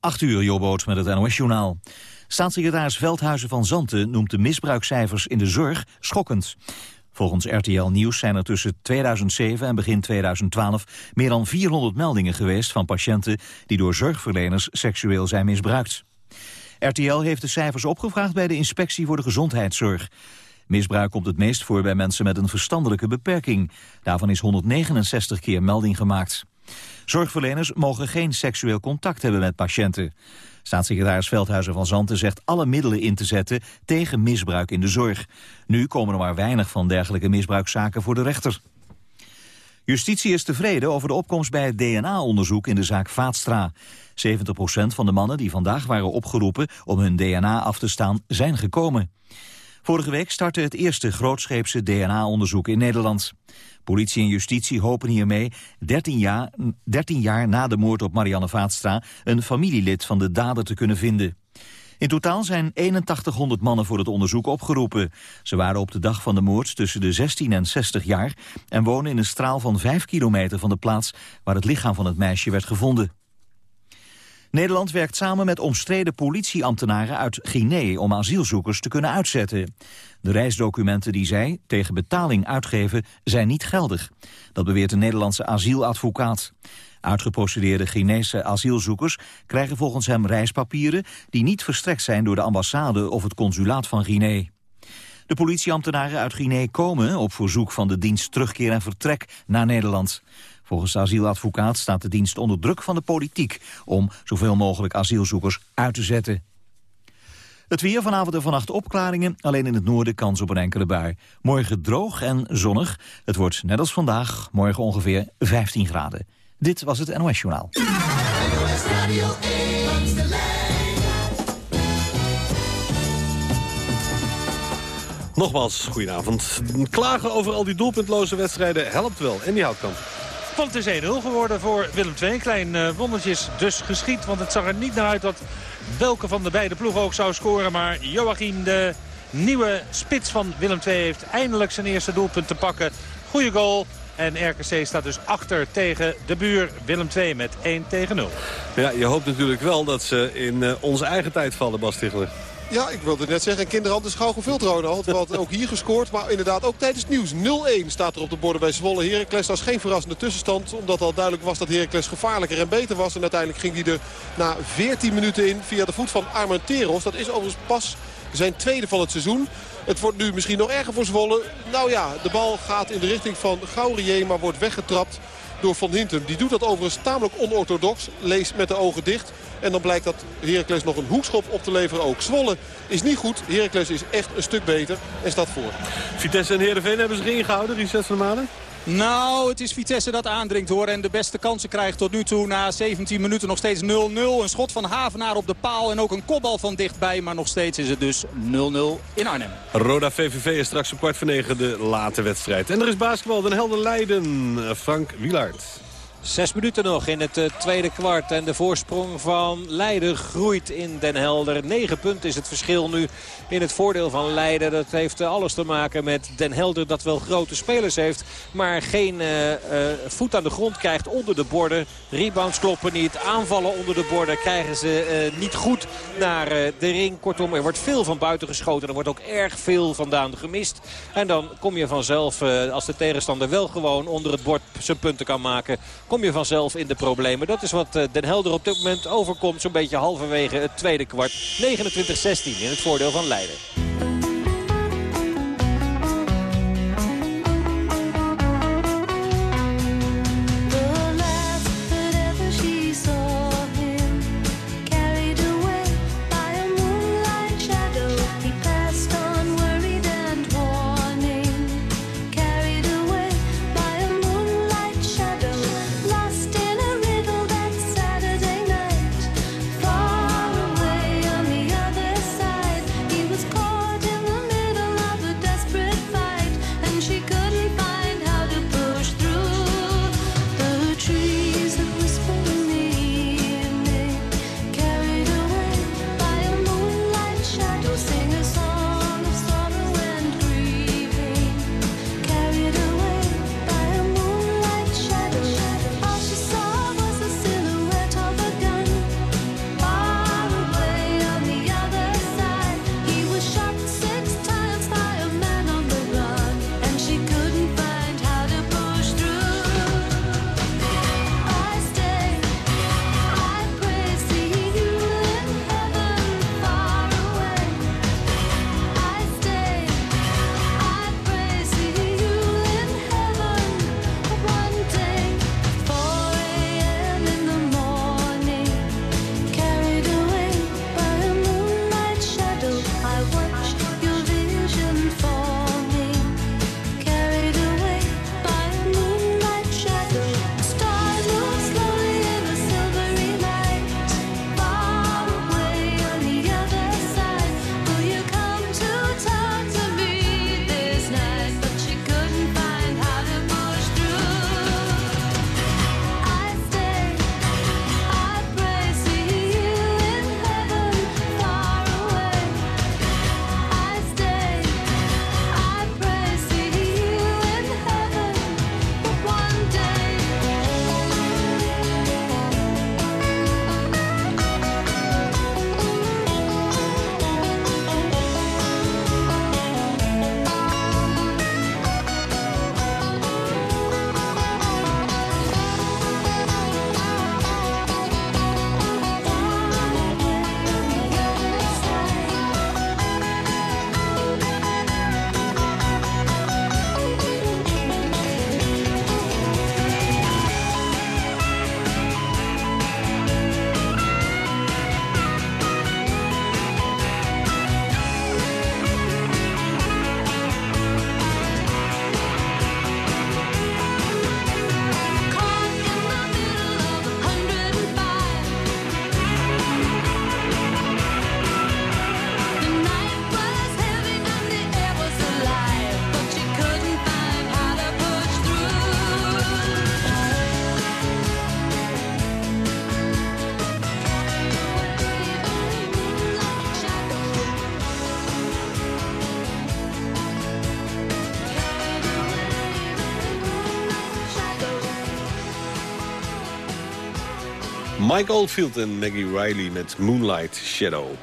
8 uur, Jobboot met het NOS-journaal. Staatssecretaris Veldhuizen van Zanten noemt de misbruikcijfers in de zorg schokkend. Volgens RTL Nieuws zijn er tussen 2007 en begin 2012 meer dan 400 meldingen geweest van patiënten die door zorgverleners seksueel zijn misbruikt. RTL heeft de cijfers opgevraagd bij de Inspectie voor de Gezondheidszorg. Misbruik komt het meest voor bij mensen met een verstandelijke beperking. Daarvan is 169 keer melding gemaakt. Zorgverleners mogen geen seksueel contact hebben met patiënten. Staatssecretaris Veldhuizen van Zanten zegt alle middelen in te zetten tegen misbruik in de zorg. Nu komen er maar weinig van dergelijke misbruikzaken voor de rechter. Justitie is tevreden over de opkomst bij het DNA-onderzoek in de zaak Vaatstra. 70% van de mannen die vandaag waren opgeroepen om hun DNA af te staan zijn gekomen. Vorige week startte het eerste grootscheepse DNA-onderzoek in Nederland. Politie en justitie hopen hiermee 13 jaar, 13 jaar na de moord op Marianne Vaatstra... een familielid van de dader te kunnen vinden. In totaal zijn 8100 mannen voor het onderzoek opgeroepen. Ze waren op de dag van de moord tussen de 16 en 60 jaar... en wonen in een straal van 5 kilometer van de plaats... waar het lichaam van het meisje werd gevonden. Nederland werkt samen met omstreden politieambtenaren uit Guinea om asielzoekers te kunnen uitzetten. De reisdocumenten die zij tegen betaling uitgeven zijn niet geldig. Dat beweert een Nederlandse asieladvocaat. Uitgeprocedeerde Guinese asielzoekers krijgen volgens hem reispapieren... die niet verstrekt zijn door de ambassade of het consulaat van Guinea. De politieambtenaren uit Guinea komen op verzoek van de dienst terugkeer en vertrek naar Nederland. Volgens de asieladvocaat staat de dienst onder druk van de politiek... om zoveel mogelijk asielzoekers uit te zetten. Het weer vanavond en vannacht opklaringen. Alleen in het noorden kans op een enkele bui. Morgen droog en zonnig. Het wordt net als vandaag morgen ongeveer 15 graden. Dit was het NOS Journaal. Nogmaals, goedenavond. Klagen over al die doelpuntloze wedstrijden helpt wel. En die houtkamp. Want het is 1-0 geworden voor Willem II. Klein uh, wondertje is dus geschiet. Want het zag er niet naar uit dat welke van de beide ploegen ook zou scoren. Maar Joachim, de nieuwe spits van Willem II, heeft eindelijk zijn eerste doelpunt te pakken. Goeie goal. En RKC staat dus achter tegen de buur Willem II met 1 tegen 0. Ja, je hoopt natuurlijk wel dat ze in uh, onze eigen tijd vallen, Bas Tichler. Ja, ik wilde net zeggen, kinderhand is gauw gevuld, Ronald. Want ook hier gescoord, maar inderdaad ook tijdens nieuws. 0-1 staat er op de borden bij Zwolle. Heracles was geen verrassende tussenstand. Omdat al duidelijk was dat Heracles gevaarlijker en beter was. En uiteindelijk ging hij er na 14 minuten in via de voet van Armenteros. Dat is overigens pas zijn tweede van het seizoen. Het wordt nu misschien nog erger voor Zwolle. Nou ja, de bal gaat in de richting van Gaurier, maar wordt weggetrapt door Van Hintem. Die doet dat overigens tamelijk onorthodox. Lees met de ogen dicht. En dan blijkt dat Heracles nog een hoekschop op te leveren ook. Zwolle is niet goed. Heracles is echt een stuk beter en staat voor. Vitesse en Heerenveen hebben zich ingehouden, die zes van de maanden. Nou, het is Vitesse dat aandringt hoor. En de beste kansen krijgt tot nu toe na 17 minuten nog steeds 0-0. Een schot van Havenaar op de paal en ook een kopbal van dichtbij. Maar nog steeds is het dus 0-0 in Arnhem. Roda VVV is straks op kwart voor negen de late wedstrijd. En er is basketbal, Den Helder Leiden. Frank Wielaert. Zes minuten nog in het uh, tweede kwart. En de voorsprong van Leiden groeit in Den Helder. 9 punten is het verschil nu in het voordeel van Leiden. Dat heeft uh, alles te maken met Den Helder dat wel grote spelers heeft. Maar geen uh, voet aan de grond krijgt onder de borden. Rebounds kloppen niet. Aanvallen onder de borden krijgen ze niet goed naar de ring. Kortom, er wordt veel van buiten geschoten. Er wordt ook erg veel vandaan gemist. En dan kom je vanzelf, als de tegenstander wel gewoon onder het bord zijn punten kan maken je vanzelf in de problemen. Dat is wat eh, Den Helder op dit moment overkomt. Zo'n beetje halverwege het tweede kwart. 29-16 in het voordeel van Leiden. Mike Oldfield en Maggie Riley met Moonlight Shadow.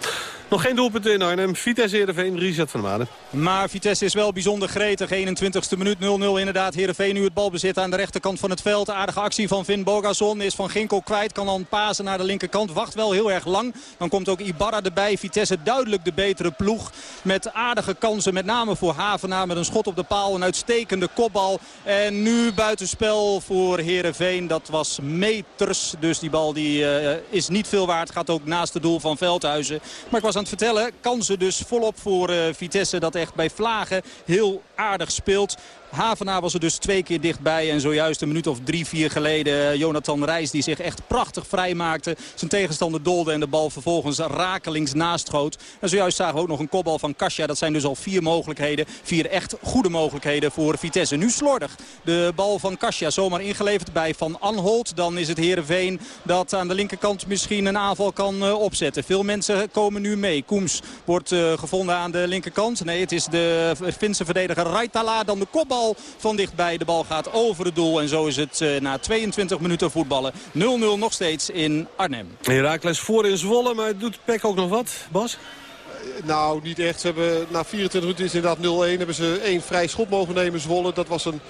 Nog geen doelpunten in Arnhem. Vitesse Heerenveen, Richard van Maden. Maar Vitesse is wel bijzonder gretig. 21ste minuut 0-0 inderdaad. Heerenveen nu het balbezit aan de rechterkant van het veld. Aardige actie van Vin Bogason. Is Van Ginkel kwijt. Kan dan pasen naar de linkerkant. Wacht wel heel erg lang. Dan komt ook Ibarra erbij. Vitesse duidelijk de betere ploeg. Met aardige kansen. Met name voor Havenaar. Met een schot op de paal. Een uitstekende kopbal. En nu buitenspel voor Heerenveen. Dat was meters. Dus die bal die, uh, is niet veel waard. Gaat ook naast het doel van Veldhuizen. Maar ik was aan het vertellen. Kansen dus volop voor uh, Vitesse. Dat echt bij Vlagen heel aardig speelt. Havenaar was er dus twee keer dichtbij. En zojuist een minuut of drie, vier geleden eh, Jonathan Reis die zich echt prachtig vrijmaakte. Zijn tegenstander dolde en de bal vervolgens rakelings naastschoot. En zojuist zagen we ook nog een kopbal van Kasia. Dat zijn dus al vier mogelijkheden. Vier echt goede mogelijkheden voor Vitesse. Nu slordig de bal van Kasia zomaar ingeleverd bij Van Anholt. Dan is het Heerenveen dat aan de linkerkant misschien een aanval kan uh, opzetten. Veel mensen komen nu mee. Koems wordt uh, gevonden aan de linkerkant. Nee, het is de Finse verdediger Raitala. Dan de kopbal van dichtbij. De bal gaat over het doel. En zo is het uh, na 22 minuten voetballen. 0-0 nog steeds in Arnhem. Herakles voor in Zwolle, maar doet Peck ook nog wat, Bas? Nou, niet echt. Ze hebben, na 24 minuten is het inderdaad 0-1. Hebben ze één vrij schot mogen nemen, Zwolle. Dat was een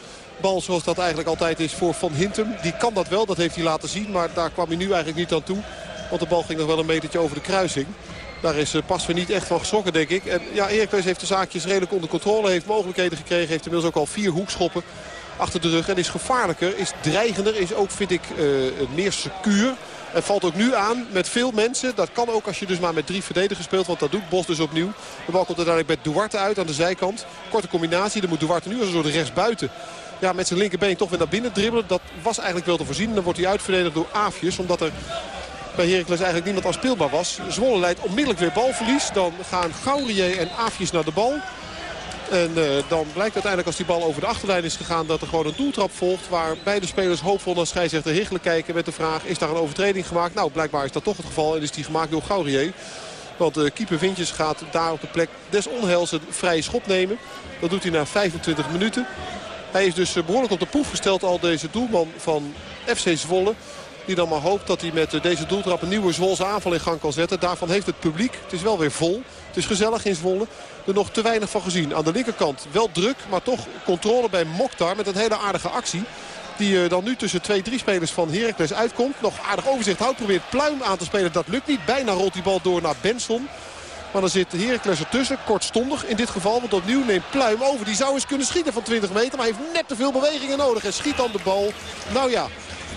bal zoals dat eigenlijk altijd is voor Van Hintem. Die kan dat wel, dat heeft hij laten zien. Maar daar kwam hij nu eigenlijk niet aan toe. Want de bal ging nog wel een metertje over de kruising. Daar is pas weer niet echt van geschrokken, denk ik. En ja, Heracles heeft de zaakjes redelijk onder controle. Heeft mogelijkheden gekregen. Heeft inmiddels ook al vier hoekschoppen achter de rug. En is gevaarlijker, is dreigender. Is ook, vind ik, uh, meer secuur. En valt ook nu aan met veel mensen. Dat kan ook als je dus maar met drie verdedigers speelt. Want dat doet Bos dus opnieuw. De bal komt uiteindelijk bij Duarte uit aan de zijkant. Korte combinatie. Dan moet Duarte nu als een soort rechtsbuiten. Ja, met zijn linkerbeen toch weer naar binnen dribbelen. Dat was eigenlijk wel te voorzien. Dan wordt hij uitverdedigd door Aafjes. Omdat er bij Heracles eigenlijk niemand afspeelbaar was. Zwolle leidt onmiddellijk weer balverlies. Dan gaan Gaurier en Aafjes naar de bal. En uh, dan blijkt uiteindelijk als die bal over de achterlijn is gegaan... dat er gewoon een doeltrap volgt waar beide spelers hoopvol naar scheidsrechter Higgelen kijken... met de vraag, is daar een overtreding gemaakt? Nou, blijkbaar is dat toch het geval en is die gemaakt door Gaurier. Want de keeper Vintjes gaat daar op de plek des onheils een vrije schop nemen. Dat doet hij na 25 minuten. Hij is dus behoorlijk op de proef gesteld al deze doelman van FC Zwolle. Die dan maar hoopt dat hij met deze doeltrap een nieuwe Zwolse aanval in gang kan zetten. Daarvan heeft het publiek, het is wel weer vol. Het is gezellig in Zwolle. Er nog te weinig van gezien. Aan de linkerkant wel druk, maar toch controle bij Mokhtar met een hele aardige actie. Die dan nu tussen twee, drie spelers van Heracles uitkomt. Nog aardig overzicht houdt. Probeert Pluim aan te spelen. Dat lukt niet. Bijna rolt die bal door naar Benson. Maar dan zit Heracles ertussen. Kortstondig in dit geval. Want opnieuw neemt Pluim over. Die zou eens kunnen schieten van 20 meter. Maar heeft net te veel bewegingen nodig. En schiet dan de bal. Nou ja,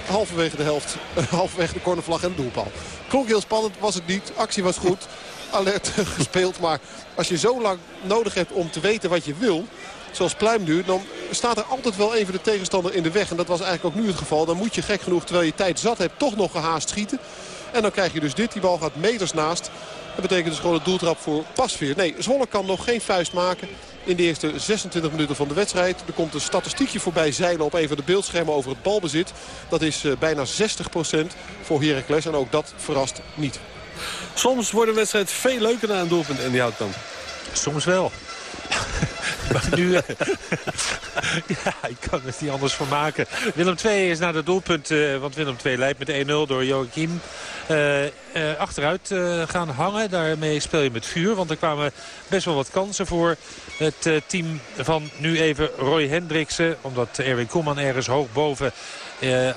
halverwege de helft, halverwege de cornervlag en de doelpaal. Klonk heel spannend, was het niet. Actie was goed, alert gespeeld. Maar als je zo lang nodig hebt om te weten wat je wil... zoals Pluim nu, dan staat er altijd wel even de tegenstander in de weg. En dat was eigenlijk ook nu het geval. Dan moet je gek genoeg, terwijl je tijd zat hebt, toch nog gehaast schieten. En dan krijg je dus dit. Die bal gaat meters naast. Dat betekent dus gewoon een doeltrap voor Pasveer. Nee, Zwolle kan nog geen vuist maken in de eerste 26 minuten van de wedstrijd. Er komt een statistiekje voorbij zeilen op een van de beeldschermen over het balbezit. Dat is uh, bijna 60% voor Heracles en ook dat verrast niet. Soms wordt een wedstrijd veel leuker na een doelpunt en die houdt dan. Soms wel. maar nu... ja, ik kan het niet anders van maken. Willem II is naar de doelpunt, uh, want Willem II leidt met 1-0 door Joachim. Uh, uh, achteruit gaan hangen. Daarmee speel je met vuur, want er kwamen best wel wat kansen voor het team van nu even Roy Hendriksen. Omdat Erwin Koeman ergens hoog boven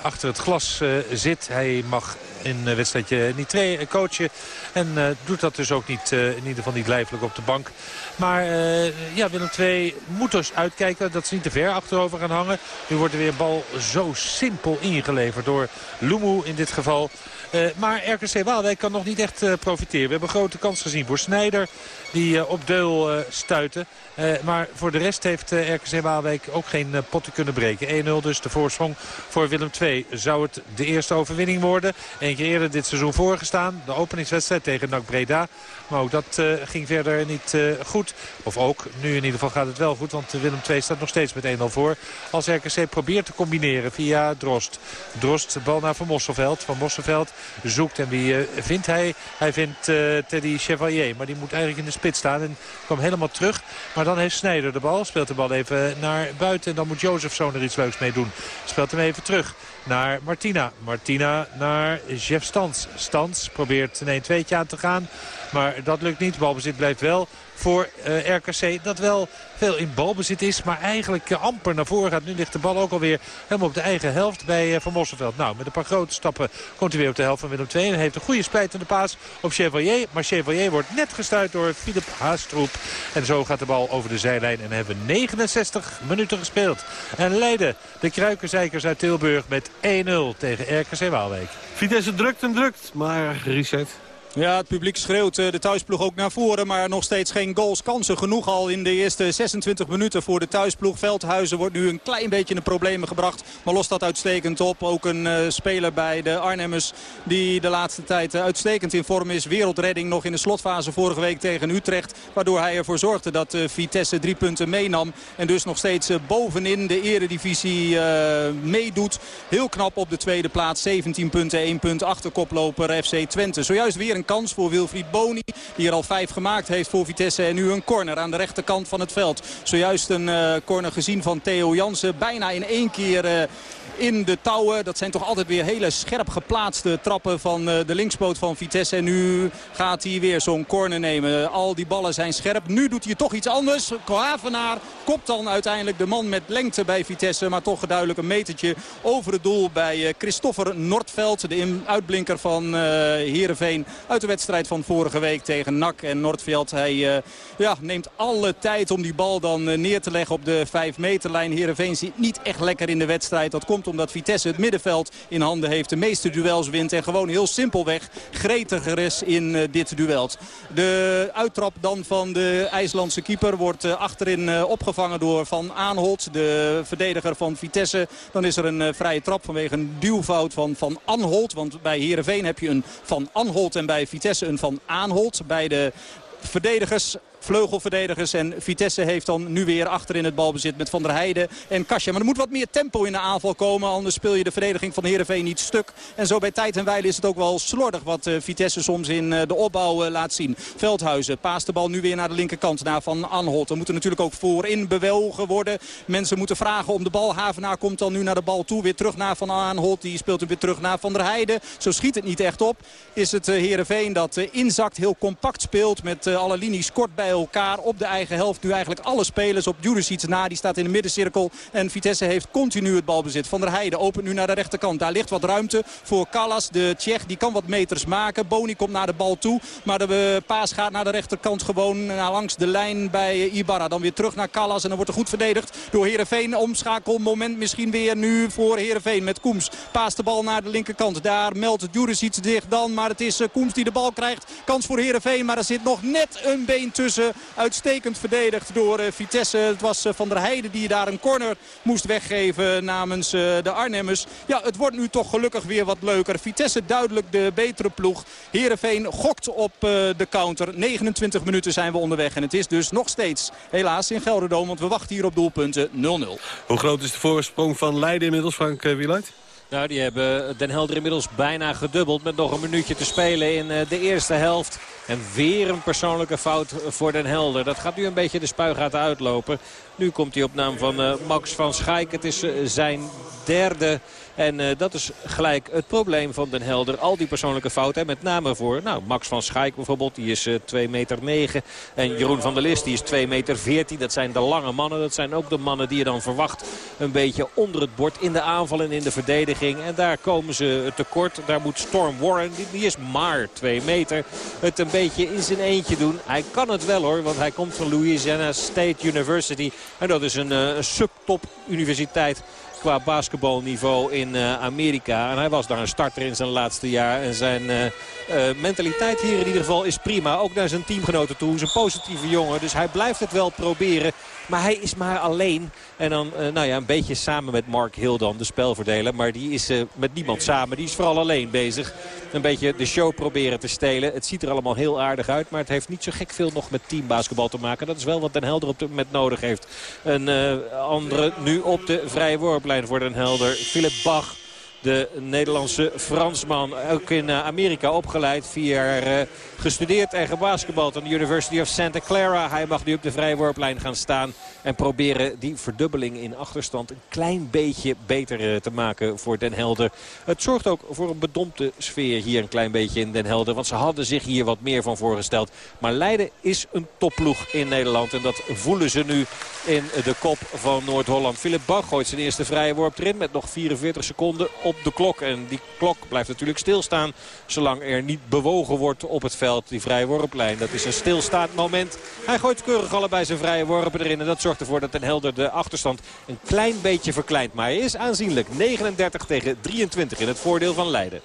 achter het glas zit. Hij mag in een wedstrijdje niet twee coachen. En doet dat dus ook niet, in ieder geval niet lijfelijk op de bank. Maar ja, Willem II moet dus uitkijken dat ze niet te ver achterover gaan hangen. Nu wordt er weer een bal zo simpel ingeleverd door Lumu in dit geval. Uh, maar RKC Waalwijk kan nog niet echt uh, profiteren. We hebben grote kans gezien voor Snijder. Die uh, op Deul stuiten. maar voor de rest heeft RKC Waalwijk ook geen potten kunnen breken. 1-0 dus de voorsprong voor Willem II. Zou het de eerste overwinning worden? Eén keer eerder dit seizoen voorgestaan. De openingswedstrijd tegen NAC Breda. Maar ook dat uh, ging verder niet uh, goed. Of ook, nu in ieder geval gaat het wel goed. Want Willem II staat nog steeds met 1-0 voor. Als RKC probeert te combineren via Drost. Drost, bal naar Van Mosselveld. Van Mosselveld zoekt. En wie vindt hij? Hij vindt Teddy Chevalier. Maar die moet eigenlijk in de spits staan. En kwam helemaal terug. Maar dan heeft Snijder de bal. Speelt de bal even naar buiten. En dan moet Jozefzoon er iets leuks mee doen. Speelt hem even terug naar Martina. Martina naar Jeff Stans. Stans probeert een 1-2'tje aan te gaan. Maar dat lukt niet. Balbezit blijft wel voor eh, RKC. Dat wel veel in balbezit is, maar eigenlijk uh, amper naar voren gaat. Nu ligt de bal ook alweer helemaal op de eigen helft bij uh, Van Mosselveld. Nou, met een paar grote stappen komt hij weer op de helft van Willem II. En heeft een goede spijtende paas op Chevalier. Maar Chevalier wordt net gestuurd door Philip Haastroep. En zo gaat de bal over de zijlijn. En hebben we 69 minuten gespeeld. En Leiden, de Kruikenzeikers uit Tilburg met 1-0 tegen RKC Waalwijk. Vitesse drukt en drukt, maar reset. Ja, het publiek schreeuwt eh, de thuisploeg ook naar voren. Maar nog steeds geen goals. Kansen genoeg al in de eerste 26 minuten voor de thuisploeg. Veldhuizen wordt nu een klein beetje in de problemen gebracht. Maar lost dat uitstekend op. Ook een uh, speler bij de Arnhemmers die de laatste tijd uh, uitstekend in vorm is. Wereldredding nog in de slotfase vorige week tegen Utrecht. Waardoor hij ervoor zorgde dat Vitesse drie punten meenam. En dus nog steeds bovenin de eredivisie meedoet. Heel knap op de tweede plaats. 17 punten, 1 punt achter koploper FC Twente. Zojuist weer een kans voor Wilfried Boni. Die er al vijf gemaakt heeft voor Vitesse. En nu een corner aan de rechterkant van het veld. Zojuist een uh, corner gezien van Theo Jansen. Bijna in één keer... Uh, in de touwen. Dat zijn toch altijd weer hele scherp geplaatste trappen van uh, de linkspoot van Vitesse. En nu gaat hij weer zo'n corner nemen. Al die ballen zijn scherp. Nu doet hij toch iets anders. Havenaar kopt dan uiteindelijk de man met lengte bij Vitesse. Maar toch duidelijk een metertje over het doel bij uh, Christoffer Nordveld. De uitblinker van uh, Heerenveen uit de wedstrijd van vorige week tegen NAC. En Nordveld hij, ja, neemt alle tijd om die bal dan neer te leggen op de 5 meterlijn. Heerenveen zit niet echt lekker in de wedstrijd. Dat komt omdat Vitesse het middenveld in handen heeft. De meeste duels wint en gewoon heel simpelweg gretiger is in uh, dit duel. De uittrap dan van de IJslandse keeper wordt uh, achterin uh, opgevangen door Van Aanholt. De verdediger van Vitesse. Dan is er een vrije trap vanwege een duwfout van Van Anholt. Want bij Heerenveen heb je een Van Anholt en bij Vitesse een Van Aanholt. Bij de verdedigers vleugelverdedigers. En Vitesse heeft dan nu weer achterin het balbezit met Van der Heijden en Kasia. Maar er moet wat meer tempo in de aanval komen. Anders speel je de verdediging van Heerenveen niet stuk. En zo bij tijd en wijle is het ook wel slordig wat eh, Vitesse soms in eh, de opbouw eh, laat zien. Veldhuizen paast de bal nu weer naar de linkerkant. Naar Van Anholt. Er moeten natuurlijk ook voorin bewogen worden. Mensen moeten vragen om de bal. Havenaar komt dan nu naar de bal toe. Weer terug naar Van Anholt. Die speelt hem weer terug naar Van der Heijden. Zo schiet het niet echt op. Is het Heerenveen dat inzakt. Heel compact speelt met alle linies kort bij elkaar op de eigen helft. Nu eigenlijk alle spelers op Juricic na. Die staat in de middencirkel. En Vitesse heeft continu het balbezit. Van der Heijden opent nu naar de rechterkant. Daar ligt wat ruimte voor Callas. De Tsjech die kan wat meters maken. Boni komt naar de bal toe. Maar de paas gaat naar de rechterkant gewoon langs de lijn bij Ibarra. Dan weer terug naar Callas. En dan wordt er goed verdedigd door Heerenveen. Omschakelmoment misschien weer nu voor Heerenveen met Koems. Paast de bal naar de linkerkant. Daar meldt Juricic dicht dan. Maar het is eh, Koems die de bal krijgt. Kans voor Heerenveen. Maar er zit nog net een been tussen. Uitstekend verdedigd door eh, Vitesse. Het was eh, Van der Heijden die daar een corner moest weggeven namens eh, de Arnhemmers. Ja, het wordt nu toch gelukkig weer wat leuker. Vitesse duidelijk de betere ploeg. Heerenveen gokt op de counter. 29 minuten zijn we onderweg. En het is dus nog steeds helaas in Gelderdoom. Want we wachten hier op doelpunten 0-0. Hoe groot is de voorsprong van Leiden inmiddels, Frank Wieluid? Nou, die hebben Den Helder inmiddels bijna gedubbeld met nog een minuutje te spelen in de eerste helft. En weer een persoonlijke fout voor Den Helder. Dat gaat nu een beetje de spuigaten uitlopen. Nu komt hij op naam van uh, Max van Schaik. Het is zijn derde en uh, dat is gelijk het probleem van Den Helder. Al die persoonlijke fouten. Met name voor nou, Max van Schaik bijvoorbeeld. Die is uh, 2 meter 9. En Jeroen van der List die is 2 meter 14. Dat zijn de lange mannen. Dat zijn ook de mannen die je dan verwacht. Een beetje onder het bord in de aanval en in de verdediging. En daar komen ze tekort. Daar moet Storm Warren. Die, is maar 2 meter. Het een beetje in zijn eentje doen. Hij kan het wel hoor. Want hij komt van Louisiana State University. En dat is een, uh, een subtop universiteit qua basketbalniveau in uh, Amerika. En hij was daar een starter in zijn laatste jaar. En zijn uh, uh, mentaliteit hier in ieder geval is prima. Ook naar zijn teamgenoten toe. Is een positieve jongen. Dus hij blijft het wel proberen. Maar hij is maar alleen. En dan nou ja, een beetje samen met Mark Hill dan, de spelverdeler. Maar die is met niemand samen. Die is vooral alleen bezig. Een beetje de show proberen te stelen. Het ziet er allemaal heel aardig uit. Maar het heeft niet zo gek veel nog met teambasketbal te maken. Dat is wel wat Den Helder op dit moment nodig heeft. Een andere nu op de vrije worplijn voor Den Helder. Philip Bach De Nederlandse Fransman, ook in Amerika opgeleid. Vier jaar gestudeerd en gebasketbald aan de University of Santa Clara. Hij mag nu op de vrijworplijn gaan staan. En proberen die verdubbeling in achterstand een klein beetje beter te maken voor Den Helder. Het zorgt ook voor een bedompte sfeer hier een klein beetje in Den Helder. Want ze hadden zich hier wat meer van voorgesteld. Maar Leiden is een topploeg in Nederland. En dat voelen ze nu in de kop van Noord-Holland. Philip Bach gooit zijn eerste vrije worp erin met nog 44 seconden op de klok. En die klok blijft natuurlijk stilstaan zolang er niet bewogen wordt op het veld. Die vrije worplijn, dat is een stilstaand moment. Hij gooit keurig allebei zijn vrije worpen erin. En dat zorgt ervoor dat Den Helder de achterstand een klein beetje verkleint. Maar hij is aanzienlijk 39 tegen 23 in het voordeel van Leiden.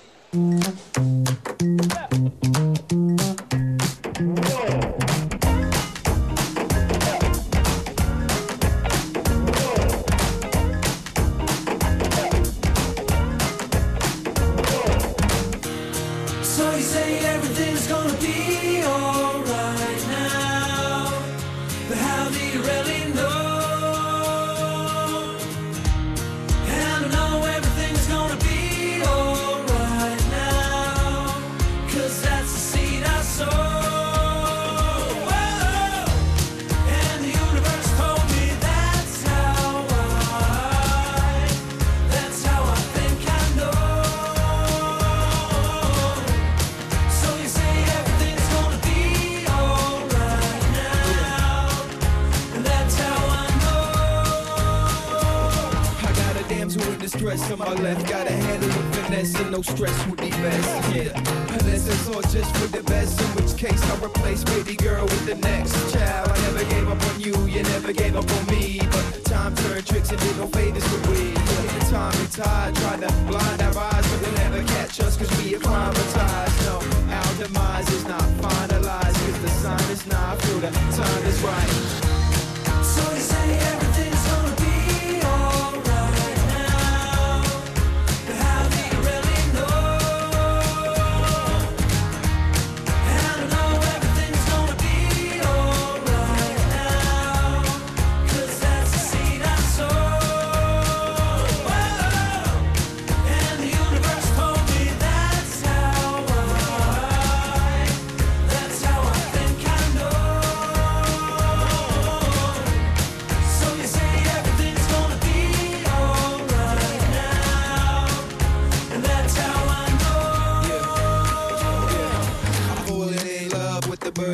No stress would be best. Yeah, unless it's all just for the best. In which case I'll replace baby girl with the next child. I never gave up on you, you never gave up on me. But time turned tricks and did no favors for we. The time and tide tried to blind our eyes, but they'll never catch us cause we acclimatized. No, our demise is not finalized cause the sign is not. I feel the time is right.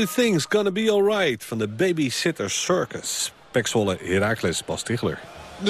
Everything's Gonna Be Alright van de Babysitter Circus. Pek Zwolle, Heracles, Bas Tichler. 0-1.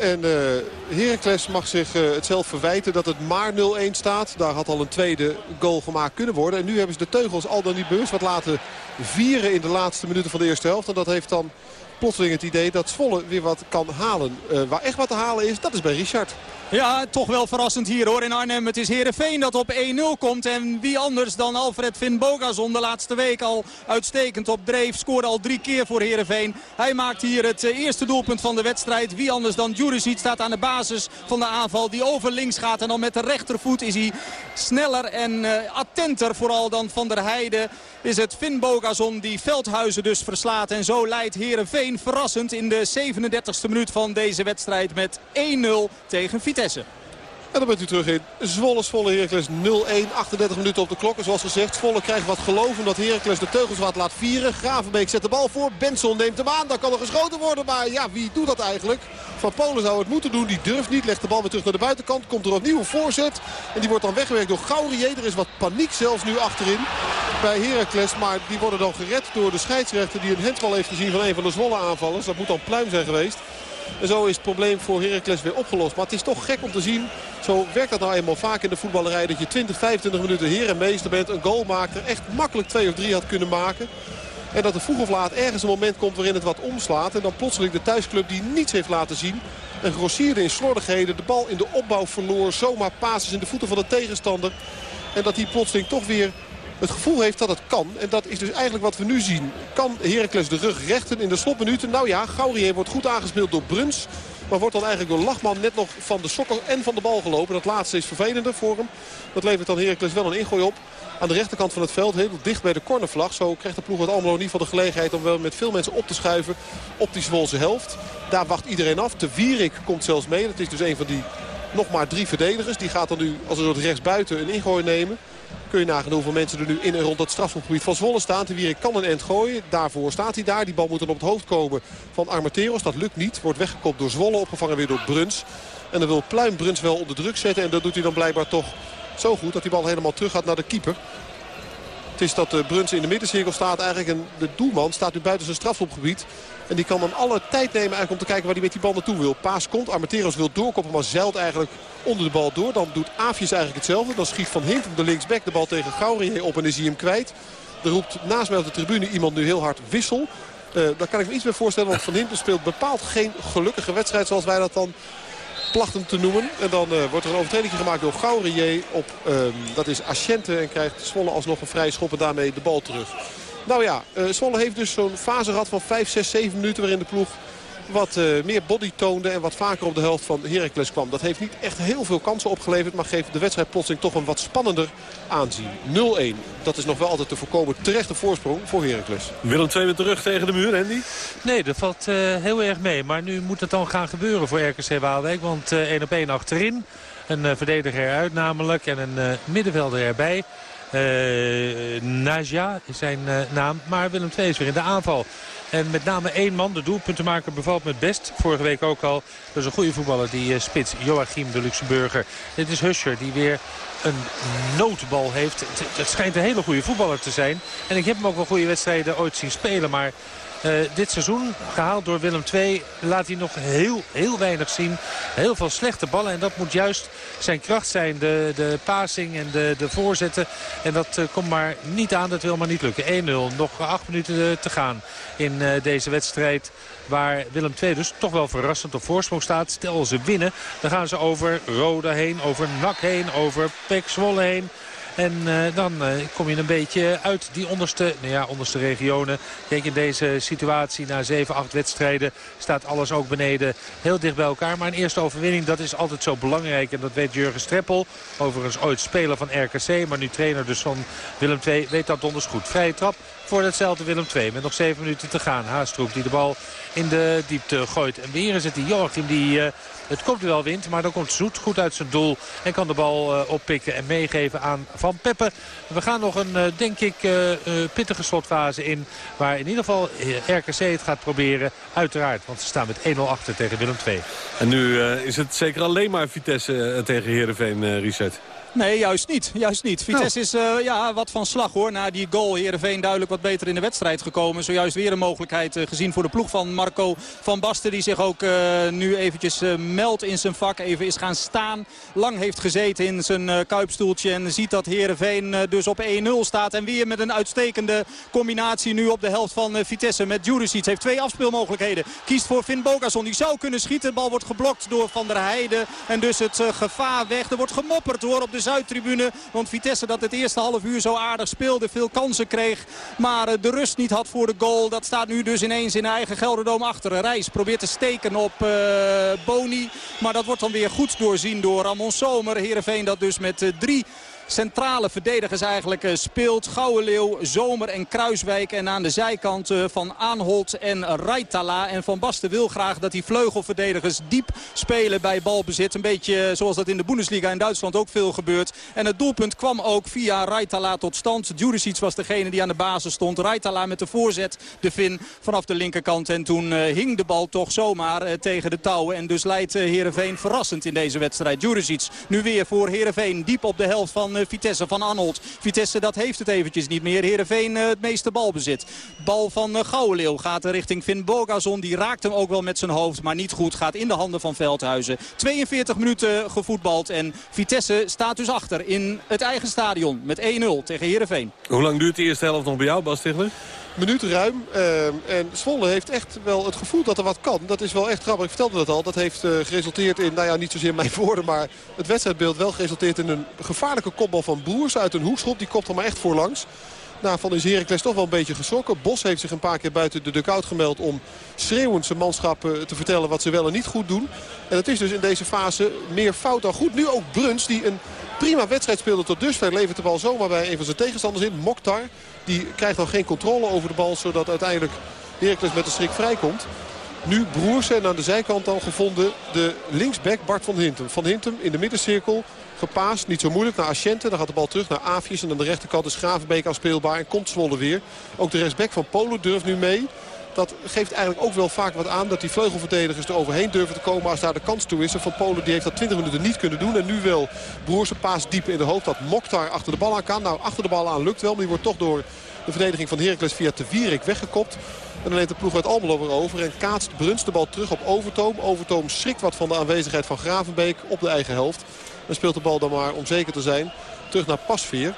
En eh Heracles mag zich eh, het zelf verwijten dat het maar 0-1 staat. Daar had al een tweede goal gemaakt kunnen worden. En nu hebben ze de teugels al dan niet bewust wat laten vieren in de laatste minuten van de eerste helft. En dat heeft dan plotseling het idee dat Zwolle weer wat kan halen. Eh, waar echt wat te halen is, dat is bij Richard. Ja, toch wel verrassend hier hoor in Arnhem. Het is Heerenveen dat op 1-0 komt. En wie anders dan Alfred Finn Bogazon de laatste week al uitstekend op dreef. Scoorde al drie keer voor Heerenveen. Hij maakt hier het eh, eerste doelpunt van de wedstrijd. Wie anders dan Juricic staat aan de basis van de aanval. Die over links gaat. En dan met de rechtervoet is hij sneller en eh, attenter. Vooral dan Van der Heijden is het Finn Bogazon die Veldhuizen dus verslaat. En zo leidt Heerenveen verrassend in de 37e minuut van deze wedstrijd met 1-0 tegen Vitesse. En dan bent u terug in Zwolle, Zwolle Heracles 0-1. 38 minuten op de klok. Zoals gezegd, Zwolle krijgt wat geloof omdat Heracles de teugels wat laat vieren. Gravenbeek zet de bal voor. Benson neemt hem aan. Dan kan er geschoten worden. Maar ja, wie doet dat eigenlijk? Van Polen zou het moeten doen. Die durft niet. Legt de bal weer terug naar de buitenkant. Komt er opnieuw een voorzet. En die wordt dan weggewerkt door Gaurier. Er is wat paniek zelfs nu achterin bij Heracles. Maar die worden dan gered door de scheidsrechter die een handbal heeft gezien van een van de Zwolle aanvallers. Dat moet dan Pluim zijn geweest. En zo is het probleem voor Heracles weer opgelost. Maar het is toch gek om te zien. Zo werkt dat nou eenmaal vaak in de voetballerij. Dat je 20, 25 minuten heer en meester bent. Een goal maakt er echt makkelijk twee of drie had kunnen maken. En dat er vroeg of laat ergens een moment komt waarin het wat omslaat. En dan plotseling de thuisclub die niets heeft laten zien. En grossierde in slordigheden. De bal in de opbouw verloor. Zomaar passes in de voeten van de tegenstander. En dat hij plotseling toch weer het gevoel heeft dat het kan. En dat is dus eigenlijk wat we nu zien. Kan Heracles de rug rechten in de slotminuten? Nou ja, Gaurier wordt goed aangespeeld door Bruns. Maar wordt dan eigenlijk door Lachman net nog van de sokker en van de bal gelopen. Dat laatste is vervelender voor hem. Dat levert dan Heracles wel een ingooi op. Aan de rechterkant van het veld, heel dicht bij de cornervlag. Zo krijgt de ploeg uit Almelo in ieder geval de gelegenheid om wel met veel mensen op te schuiven op die Zwolse helft. Daar wacht iedereen af. De Wierik komt zelfs mee. Dat is dus een van die nog maar drie verdedigers. Die gaat dan nu als een soort rechtsbuiten een ingooi nemen. Kun je nagaan hoeveel mensen er nu in en rond het strafschopgebied van Zwolle staan. De Wierik kan een end gooien. Daarvoor staat hij daar. Die bal moet dan op het hoofd komen van Armenteros. Dat lukt niet. Wordt weggekopt door Zwolle. Opgevangen weer door Bruns. En dan wil Pluim Bruns wel onder druk zetten. En dat doet hij dan blijkbaar toch zo goed dat die bal helemaal terug gaat naar de keeper. Het is dat eh, Bruns in de middencirkel staat eigenlijk. En de doelman staat nu buiten zijn strafschopgebied. En die kan dan alle tijd nemen eigenlijk om te kijken waar hij met die bal naartoe wil. Paas komt, Armenteros wil doorkoppen, maar zeilt eigenlijk onder de bal door. Dan doet Aafjes eigenlijk hetzelfde. Dan schiet Van Hintem de linksback de bal tegen Gaurier op en is hij hem kwijt. Er roept naast mij op de tribune iemand nu heel hard wissel. Uh, daar kan ik me iets meer voorstellen, want Van Hintem speelt bepaald geen gelukkige wedstrijd zoals wij dat dan plachten te noemen. En dan uh, wordt er een overtreding gemaakt door Gaurier op, uh, dat is Asciente. En krijgt Zwolle alsnog een vrije schop en daarmee de bal terug. Nou ja, uh, Zwolle heeft dus zo'n fase gehad van 5, 6, 7 minuten waarin de ploeg wat uh, meer body toonde en wat vaker op de helft van Heracles kwam. Dat heeft niet echt heel veel kansen opgeleverd, maar geeft de wedstrijd plotseling toch een wat spannender aanzien. 0-1, dat is nog wel altijd te voorkomen terechte voorsprong voor Heracles. Willem II weer terug tegen de muur, Andy? Nee, dat valt uh, heel erg mee. Maar nu moet het dan gaan gebeuren voor RKC Waalwijk, want 1 uh, op 1 achterin. Een verdediger eruit namelijk en een middenvelder erbij. Uh, Naja is zijn uh, naam. Maar Willem II is weer in de aanval. En met name één man, de doelpuntenmaker, bevalt me best. Vorige week ook al. Dat is een goede voetballer, die uh, spits. Joachim de Luxemburger. Dit is Huscher, die weer een noodbal heeft. Het, het schijnt een hele goede voetballer te zijn. En ik heb hem ook wel goede wedstrijden ooit zien spelen. Maar uh, dit seizoen, gehaald door Willem II, laat hij nog heel, heel weinig zien. Heel veel slechte ballen. En dat moet juist zijn kracht zijn. De, de passing en de, de voorzetten. En dat uh, komt maar niet aan. Dat wil maar niet lukken. 1-0. Nog acht minuten te gaan in deze wedstrijd. Waar Willem II dus toch wel verrassend op voorsprong staat. Stel ze winnen, dan gaan ze over Roda heen, over NAC heen, over Pek Zwolle heen. En uh, dan uh, kom je een beetje uit die onderste, nou ja, onderste regionen. Kijk, in deze situatie na 7, 8 wedstrijden staat alles ook beneden heel dicht bij elkaar. Maar een eerste overwinning, dat is altijd zo belangrijk. En dat weet Jurgen Streppel, overigens ooit speler van RKC. Maar nu trainer dus van Willem II, weet dat donders goed. Vrije trap voor hetzelfde Willem II. Met nog 7 minuten te gaan. Haastroep die de bal in de diepte gooit. En weer is het die Joachim die uh, het kopduel wint. Maar dan komt Zoet goed uit zijn doel. En kan de bal uh, oppikken en meegeven aan Van Peppe. We gaan nog een, uh, denk ik, pittige slotfase in. Waar in ieder geval RKC het gaat proberen. Uiteraard, want ze staan met 1-0 achter tegen Willem II. En nu is het zeker alleen maar Vitesse tegen Heerenveen, Richard. Nee, juist niet. Juist niet. Vitesse is eh, ja, wat van slag hoor. Na die goal Heerenveen duidelijk wat beter in de wedstrijd gekomen. Zojuist weer een mogelijkheid eh, gezien voor de ploeg van Marco van Basten. Die zich ook eh, nu eventjes meldt in zijn vak. Even is gaan staan. Lang heeft gezeten in zijn kuipstoeltje. En ziet dat Heerenveen eh, dus op 1-0 staat. En weer met een uitstekende combinatie nu op de helft van Vitesse. Met Juricic heeft twee afspeelmogelijkheden. Kiest voor Finn Bogason. Die zou kunnen schieten. De bal wordt geblokt door Van der Heijden. En dus het gevaar weg. Er wordt gemopperd hoor op de Zuidtribune. Want Vitesse dat het eerste half uur zo aardig speelde. Veel kansen kreeg. Maar eh, de rust niet had voor de goal. Dat staat nu dus ineens in eigen Gelderdoom achter. Reis probeert te steken op eh, Boni. Maar dat wordt dan weer goed doorzien door Ramon Zomer. Heerenveen dat dus met eh, drie centrale verdedigers eigenlijk eh, speelt. Gouwenleeuw, Zomer en Kruiswijk. En aan de zijkant eh, van Aanholt en Raitala. En Van Basten wil graag dat die vleugelverdedigers diep spelen bij balbezit. Een beetje eh, zoals dat in de Bundesliga in Duitsland ook veel gebeurt. En het doelpunt kwam ook via Raitala tot stand. Djuricic was degene die aan de basis stond. Raitala met de voorzet, de Vin vanaf de linkerkant. En toen hing de bal toch zomaar tegen de touwen. En dus leidt Heerenveen verrassend in deze wedstrijd. Djuricic nu weer voor Heerenveen. Diep op de helft van Vitesse, van Anholt. Vitesse dat heeft het eventjes niet meer. Heerenveen eh, het meeste balbezit. Bal van uh, gaat richting Finn Bogazon. Die raakt hem ook wel met zijn hoofd, maar niet goed. Gaat in de handen van Veldhuizen. 42 minuten gevoetbald en Vitesse staat dus achter in het eigen stadion met 1-0 tegen Heerenveen. Hoe lang duurt de eerste helft nog bij jou, Bas Stigler? Minuut ruim. eh, en Zwolle heeft echt wel het gevoel dat er wat kan. Dat is wel echt grappig. Ik vertelde dat al. Dat heeft eh, geresulteerd in, nou ja, niet zozeer mijn woorden... maar het wedstrijdbeeld wel geresulteerd in een gevaarlijke kopbal van Boers uit een hoekschop. Die kopt er maar echt voorlangs. Daarvan is Heracles toch wel een beetje geschrokken. Bos heeft zich een paar keer buiten de dugout gemeld om schreeuwend zijn manschap te vertellen wat ze wel en niet goed doen. En het is dus in deze fase meer fout dan goed. Nu ook Bruns die een prima wedstrijd speelde tot dusver. Levert de bal zomaar bij een van zijn tegenstanders in. Mokhtar die krijgt dan geen controle over de bal zodat uiteindelijk Heracles met de schrik vrijkomt. Nu Broers en aan de zijkant dan gevonden de linksback Bart van Hintem. Van Hintem in de middencirkel gepaast, niet zo moeilijk, naar Asciente. Dan gaat de bal terug naar Aafjes en aan de rechterkant is Gravenbeek afspeelbaar en komt Zwolle weer. Ook de rechtsback van Polen durft nu mee. Dat geeft eigenlijk ook wel vaak wat aan dat die vleugelverdedigers er overheen durven te komen als daar de kans toe is. Van Polen die heeft dat 20 minuten niet kunnen doen. En nu wel Broers een paas diep in de hoofd dat Mokhtar achter de bal aan kan. Nou, achter de bal aan lukt wel, maar die wordt toch door de verdediging van Heracles via Te Wierik weggekopt. En dan neemt de ploeg uit Almelo weer over en kaatst Bruns de bal terug op Overtoom. Overtoom schrikt wat van de aanwezigheid van Gravenbeek op de eigen helft. En speelt de bal dan maar, om zeker te zijn, terug naar Pasveer.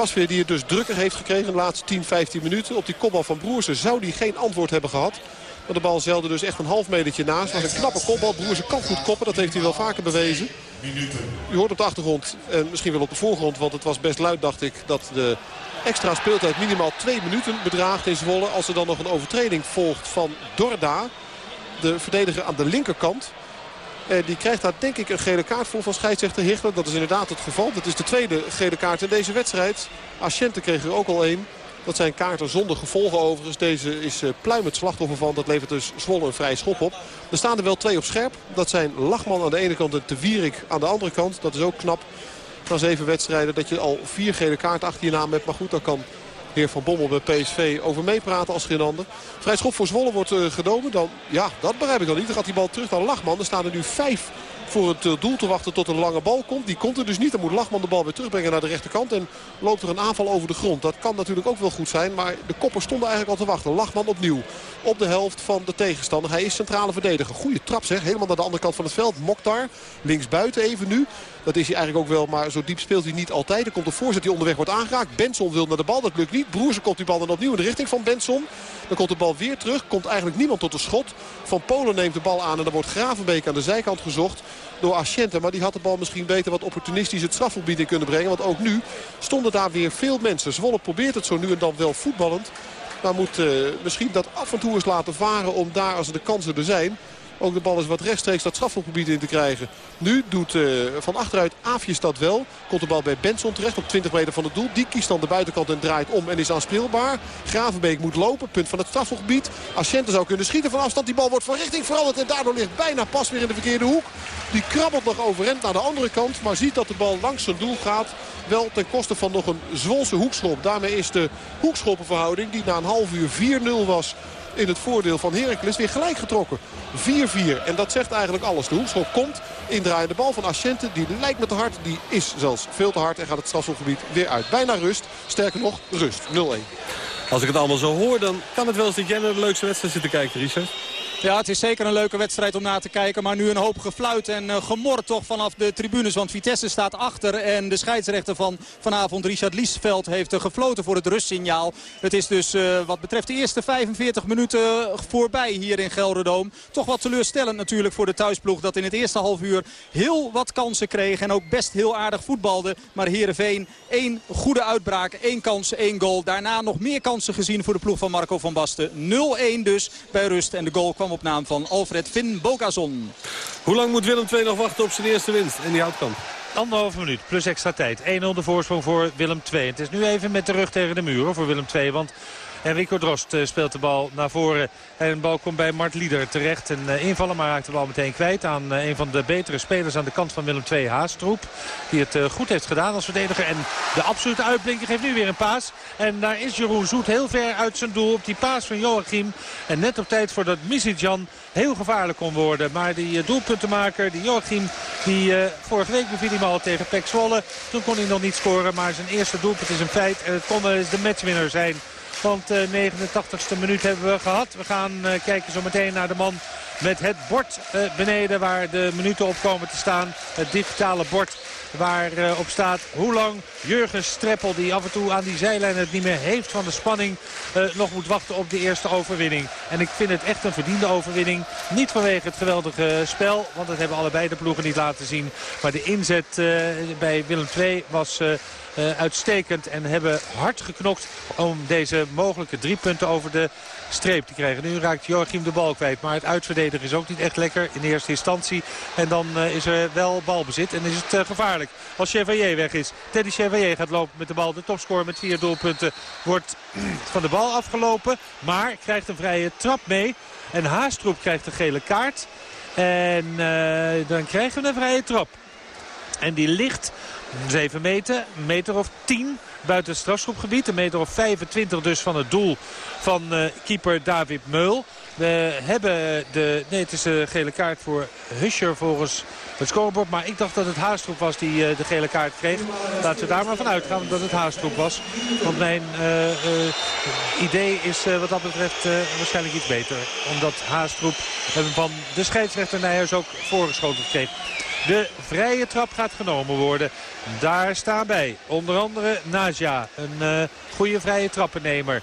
Pasveer die het dus drukker heeft gekregen de laatste 10, 15 minuten. Op die kopbal van Broersen zou die geen antwoord hebben gehad. Maar de bal zeilde dus echt een half metertje naast. Het was een knappe kopbal. Broersen kan goed koppen, dat heeft hij wel vaker bewezen. U hoort op de achtergrond en misschien wel op de voorgrond, want het was best luid dacht ik... dat de extra speeltijd minimaal twee minuten bedraagt in Zwolle. Als er dan nog een overtreding volgt van Dorda, de verdediger aan de linkerkant... Eh, die krijgt daar denk ik een gele kaart voor van scheidsrechter Hichler. Dat is inderdaad het geval. Dat is de tweede gele kaart in deze wedstrijd. Asciente kreeg er ook al één. Dat zijn kaarten zonder gevolgen overigens. Deze is uh, Pluim het slachtoffer van. Dat levert dus Zwolle een vrij schop op. Er staan er wel twee op scherp. Dat zijn Lachman aan de ene kant en Te Wierik aan de andere kant. Dat is ook knap. Na zeven wedstrijden dat je al vier gele kaarten achter je naam hebt. Maar goed, dan kan heer Van Bommel bij PSV over meepraten als geen ander. Vrij schop voor Zwolle wordt uh, genomen. Dan, ja, dat begrijp ik dan niet. Dan gaat die bal terug naar Lachman. Er staan er nu vijf voor het uh, doel te wachten tot een lange bal komt. Die komt er dus niet. Dan moet Lachman de bal weer terugbrengen naar de rechterkant. En loopt er een aanval over de grond. Dat kan natuurlijk ook wel goed zijn. Maar de koppers stonden eigenlijk al te wachten. Lachman opnieuw op de helft van de tegenstander. Hij is centrale verdediger. Goede trap zeg. Helemaal naar de andere kant van het veld. Mokhtar links buiten even nu. Dat is hij eigenlijk ook wel, maar zo diep speelt hij niet altijd. Er komt een voorzet die onderweg wordt aangeraakt. Benson wil naar de bal, dat lukt niet. Broersen komt die bal dan opnieuw in de richting van Benson. Dan komt de bal weer terug. Komt eigenlijk niemand tot de schot. Van Polen neemt de bal aan en dan wordt Gravenbeek aan de zijkant gezocht door Asciente. Maar die had de bal misschien beter wat opportunistisch het strafgebied kunnen brengen. Want ook nu stonden daar weer veel mensen. Zwolle probeert het zo nu en dan wel voetballend. Maar moet uh, misschien dat af en toe eens laten varen om daar als er de kansen er zijn ook de bal is wat rechtstreeks dat strafschopgebied in te krijgen. Nu doet uh, van achteruit Aafjes dat wel. Komt de bal bij Benson terecht op 20 meter van het doel. Die kiest dan de buitenkant en draait om en is aanspeelbaar. Gravenbeek moet lopen. Punt van het strafschopgebied. Asciente zou kunnen schieten van afstand. Die bal wordt van richting veranderd. En daardoor ligt bijna pas weer in de verkeerde hoek. Die krabbelt nog overend naar de andere kant. Maar ziet dat de bal langs zijn doel gaat. Wel ten koste van nog een Zwolse hoekschop. Daarmee is de hoekschoppenverhouding die na een half uur 4-0 was in het voordeel van Heracles weer gelijk getrokken. 4-4. En dat zegt eigenlijk alles. De hoekschop komt. Indraaiende bal van Ascente. Die lijkt me te hard. Die is zelfs veel te hard. En gaat het strafschopgebied weer uit. Bijna rust. Sterker nog, rust. 0-1. Als ik het allemaal zo hoor, dan kan het wel eens dat jij naar de leukste wedstrijd zit te kijken, Richard. Ja, het is zeker een leuke wedstrijd om na te kijken. Maar nu een hoop gefluit en uh, gemor toch vanaf de tribunes. Want Vitesse staat achter. En de scheidsrechter van vanavond, Richard Liesveld, heeft uh, gefloten voor het rustsignaal. Het is dus uh, wat betreft de eerste 45 minuten voorbij hier in Gelderdoom. Toch wat teleurstellend natuurlijk voor de thuisploeg. Dat in het eerste half uur heel wat kansen kreeg. En ook best heel aardig voetbalde. Maar Heerenveen één goede uitbraak. één kans, één goal. Daarna nog meer kansen gezien voor de ploeg van Marco van Basten. 0-1 dus bij rust. En de goal kwam op naam van Alfred Finn Bokazon. Hoe lang moet Willem II nog wachten op zijn eerste winst? En die houtkamp. Anderhalve minuut plus extra tijd. 1-0 de voorsprong voor Willem II. Het is nu even met de rug tegen de muur voor Willem II. Want Enrico Drost uh, speelt de bal naar voren. En de bal komt bij Mart Lieder terecht. Een uh, invaller maar raakt de bal meteen kwijt aan uh, een van de betere spelers aan de kant van Willem II, Haastroep. Die het goed heeft gedaan als verdediger. En de absolute uitblinker geeft nu weer een paas. En daar is Jeroen Zoet heel ver uit zijn doel op die paas van Joachim. En net op tijd voordat Misitjan heel gevaarlijk kon worden. Maar die doelpuntenmaker, die Joachim, die vorige week beviel hij al tegen Pek Zwolle. Toen kon hij nog niet scoren, maar zijn eerste doelpunt is een feit. En het kon de matchwinner zijn. Want de 89ste minuut hebben we gehad. We gaan uh, kijken zo meteen naar de man met het bord uh, beneden waar de minuten op komen te staan. Het digitale bord waar uh, op staat hoe lang Jurgen Streppel, die af en toe aan die zijlijn het niet meer heeft van de spanning, nog moet wachten op de eerste overwinning. En ik vind het echt een verdiende overwinning. Niet vanwege het geweldige spel, want dat hebben allebei de ploegen niet laten zien. Maar de inzet bij Willem II was... uitstekend en hebben hard geknokt om deze mogelijke drie punten over de streep te krijgen. Nu raakt Joachim de bal kwijt, maar het uitverdedigen is ook niet echt lekker in eerste instantie. En dan uh, is er wel balbezit en is het uh, gevaarlijk als Chevalier weg is. Teddy Chevalier gaat lopen met de bal. De topscorer met vier doelpunten wordt van de bal afgelopen, maar krijgt een vrije trap mee. En Haastroep krijgt een gele kaart. En dan krijgen we een vrije trap. En die ligt 7 meter, meter of 10 buiten het strafschopgebied. Een meter of 25 dus van het doel van uh, keeper David Meul. We hebben de... Nee, het is een gele kaart voor Huscher volgens het scorebord. Maar ik dacht dat het Haastroep was die uh, de gele kaart kreeg. Laten we daar maar van uitgaan dat het Haastroep was. Want mijn uh, idee is wat dat betreft waarschijnlijk iets beter. Omdat Haastroep van de scheidsrechter Nijhuis ook voorgeschoten kreeg. De vrije trap gaat genomen worden. Daar staan bij onder andere Naja, een uh, goede vrije trappennemer.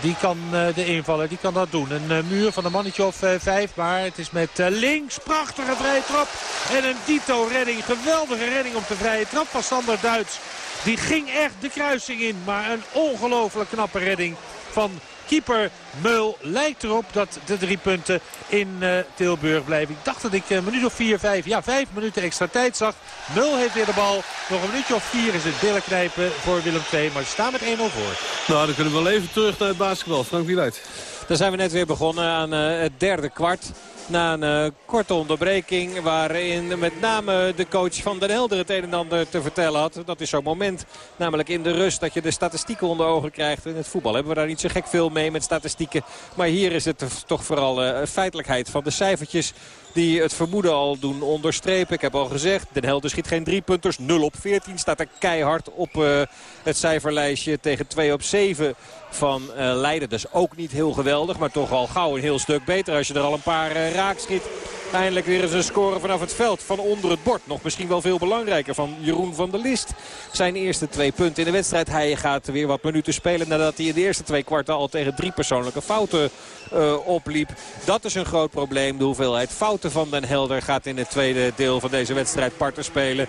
Die kan uh, de invaller, die kan dat doen. Een uh, muur van een mannetje of vijf. Maar het is met links. Prachtige vrije trap. En een Dito redding. Geweldige redding op de vrije trap van Sander Duits. Die ging echt de kruising in. Maar een ongelooflijk knappe redding van keeper Meul. Lijkt erop dat de drie punten in uh, Tilburg blijven. Ik dacht dat ik een minuut of vier, vijf, ja vijf minuten extra tijd zag. Meul heeft weer de bal. Nog een minuutje of vier is het billen knijpen voor Willem II. Maar ze staan met 1-0 voor. Nou, dan kunnen we wel even terug naar het basketbal. Frank Wieluid. Daar zijn we net weer begonnen aan uh, het derde kwart. Na een uh, korte onderbreking waarin met name de coach van Den Helder het een en ander te vertellen had. Dat is zo'n moment, namelijk in de rust, dat je de statistieken onder ogen krijgt. In het voetbal hebben we daar niet zo gek veel mee met statistieken. Maar hier is het toch vooral uh, feitelijkheid van de cijfertjes die het vermoeden al doen onderstrepen. Ik heb al gezegd, Den Helder schiet geen driepunters. 0 op 14 staat er keihard op uh, het cijferlijstje tegen 2 op 7 van uh, Leiden. Dat is ook niet heel geweldig, maar toch al gauw een heel stuk beter als je er al een paar uh, raak schiet. Eindelijk weer eens een score vanaf het veld, van onder het bord. Nog misschien wel veel belangrijker van Jeroen van der List. Zijn eerste twee punten in de wedstrijd. Hij gaat weer wat minuten spelen nadat hij in de eerste twee kwarten al tegen drie persoonlijke fouten uh, opliep. Dat is een groot probleem. De hoeveelheid fouten van Den Helder gaat in het tweede deel van deze wedstrijd parten spelen.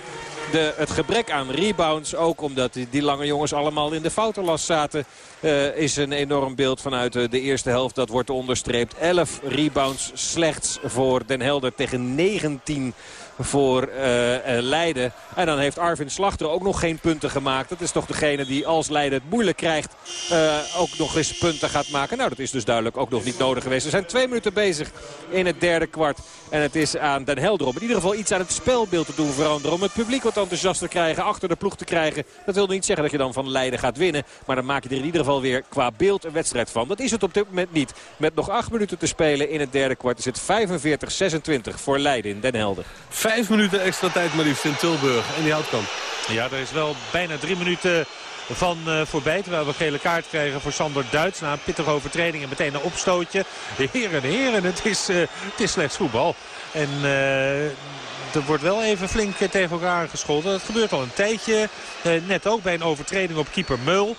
De, het gebrek aan rebounds, ook omdat die, lange jongens allemaal in de foutenlast zaten... Uh, is een enorm beeld vanuit uh, de eerste helft. Dat wordt onderstreept. 11 rebounds slechts voor Den. Helder tegen 19 voor eh, eh, Leiden. En dan heeft Arvin Slachter ook nog geen punten gemaakt. Dat is toch degene die als Leiden het moeilijk krijgt eh, ook nog eens punten gaat maken. Nou, dat is dus duidelijk ook nog niet nodig geweest. We zijn twee minuten bezig in het derde kwart. En het is aan Den Helder om in ieder geval iets aan het spelbeeld te doen veranderen. Om het publiek wat enthousiast te krijgen, achter de ploeg te krijgen. Dat wil niet zeggen dat je dan van Leiden gaat winnen. Maar dan maak je er in ieder geval weer qua beeld een wedstrijd van. Dat is het op dit moment niet. Met nog acht minuten te spelen in het derde kwart is het 45-26 voor Leiden in Den Helder. Vijf minuten extra tijd maar liefst in Tilburg. En die houtkamp. Ja, er is wel bijna drie minuten van eh, voorbij. Terwijl we gele kaart krijgen voor Sander Duits. Na een pittige overtreding en meteen een opstootje. Heren, heren, het is, eh, het is slechts voetbal. En eh, er wordt wel even flink tegen elkaar gescholden. Dat gebeurt al een tijdje. Net ook bij een overtreding op keeper Meul.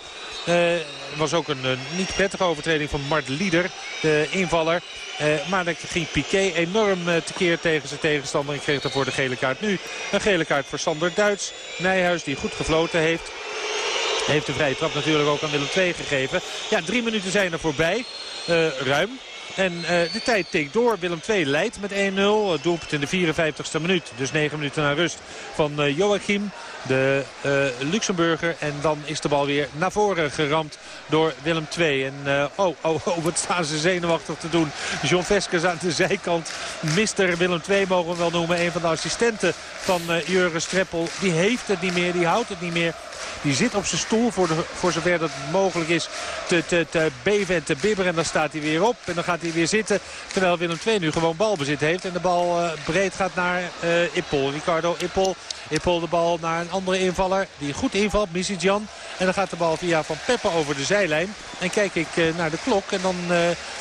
Er was ook een eh, niet prettige overtreding van Mart Lieder, de invaller. Eh, maar dan ging Piqué enorm eh, tekeer tegen zijn tegenstander. En kreeg daarvoor de gele kaart nu. Een gele kaart voor Sander Duits. Nijhuis die goed gefloten heeft. Heeft de vrije trap natuurlijk ook aan Willem II gegeven. Ja, drie minuten zijn er voorbij. Eh, ruim. En eh, de tijd tikt door. Willem II leidt met 1-0. Het Doelpunt in de 54ste minuut. Dus 9 minuten naar rust van eh, Joachim, de eh, Luxemburger. En dan is de bal weer naar voren geramd door Willem II. En oh, oh, oh, wat staan ze zenuwachtig te doen. John Veskers aan de zijkant. Mister Willem II mogen we wel noemen. Een van de assistenten van Jurgen Streppel. Die heeft het niet meer, die houdt het niet meer. Die zit op zijn stoel voor, de, voor zover dat mogelijk is te, te, te beven en te bibberen. En dan staat hij weer op en dan gaat hij weer zitten. Terwijl Willem II nu gewoon balbezit heeft. En de bal eh, breed gaat naar eh Ippel. Ricardo Ippel. Ippel de bal naar een andere invaller. Die goed invalt, Missidjan. En dan gaat de bal via Van Peppe over de zijlijn. En kijk ik eh, naar de klok. En dan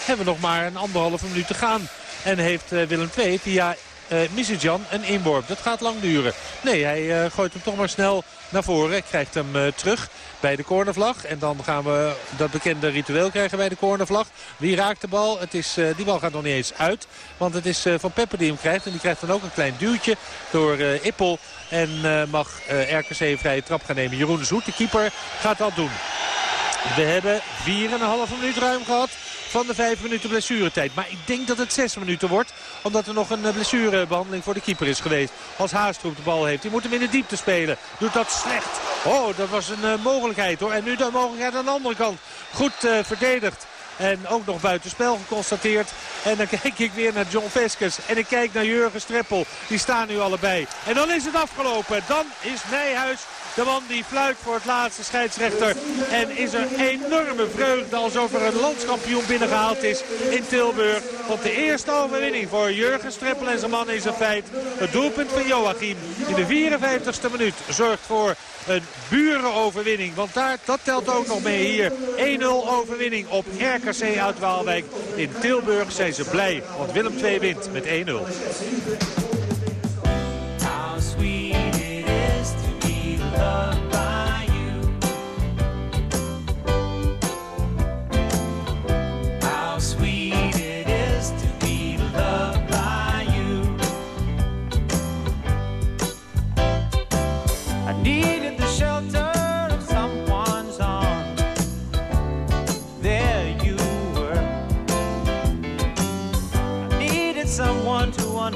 hebben we nog maar een anderhalve minuut te gaan. En heeft Willem II via eh Missidjan een inworp. Dat gaat lang duren. Nee, hij eh, gooit hem toch maar snel naar voren. Krijgt hem eh, terug bij de cornervlag. En dan gaan we dat bekende ritueel krijgen bij de cornervlag. Wie raakt de bal? Het is, die bal gaat nog niet eens uit. Want het is Van Peppe die hem krijgt. En die krijgt dan ook een klein duwtje door Ippel. En mag RKC een vrije trap gaan nemen. Jeroen Zoet, de keeper, gaat dat doen. We hebben 4,5 minuut ruim gehad van de 5 minuten blessuretijd. Maar ik denk dat het 6 minuten wordt. Omdat er nog een eh, blessurebehandeling voor de keeper is geweest. Als Haastroep de bal heeft. Die moet hem in de diepte spelen. Doet dat slecht. Oh, dat was een eh, mogelijkheid hoor. En nu de mogelijkheid aan de andere kant. Goed eh, verdedigd. En ook nog buitenspel geconstateerd. En dan kijk ik weer naar John Veskes. En ik kijk naar Jurgen Streppel. Die staan nu allebei. En dan is het afgelopen. Dan is Nijhuis de man die fluit voor het laatste scheidsrechter. En is er enorme vreugde alsof er een landskampioen binnengehaald is in Tilburg. Want de eerste overwinning voor Jurgen Streppel en zijn man is een feit. Het doelpunt van Joachim in de 54ste minuut zorgt voor een burenoverwinning. Want daar, dat telt ook nog mee hier. 1-0 overwinning op RKC uit Waalwijk. In Tilburg zijn ze blij, want Willem II wint met 1-0.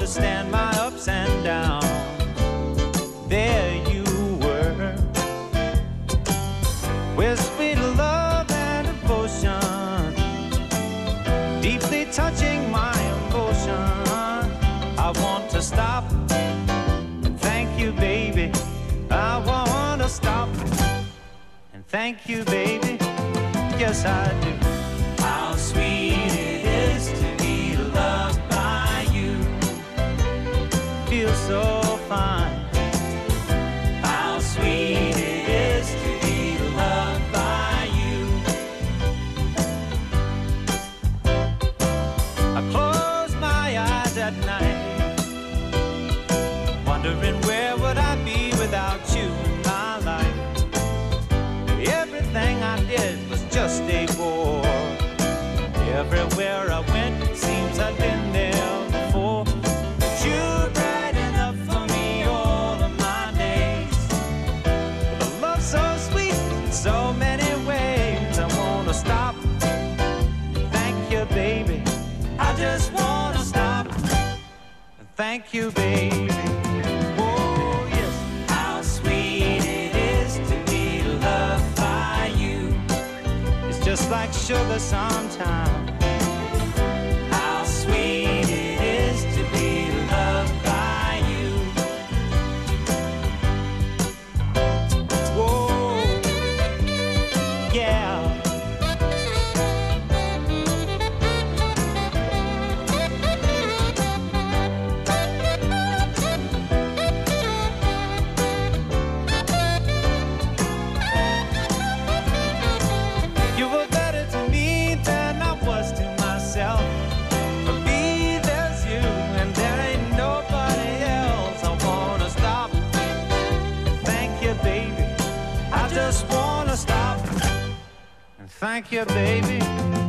Understand my ups and downs. There you were, with sweet love and devotion, deeply touching my emotion. I want to stop and thank you, baby. I want to stop and thank you, baby. Yes, I do. How sweet so fine. Thank you, baby. Oh, yes. How sweet it is to be loved by you. It's just like sugar sometimes. Thank you, baby.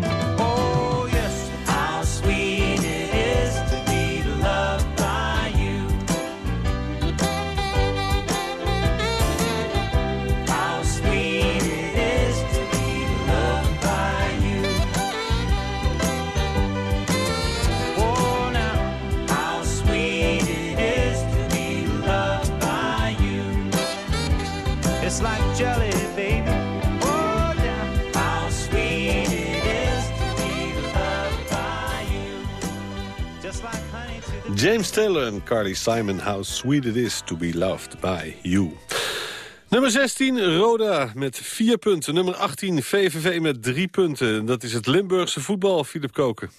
James Taylor en Carly Simon, How Sweet It Is To Be Loved By You. Nummer 16, Roda met vier punten. Nummer 18, VVV met drie punten. Dat is het Limburgse voetbal, Philip Koken.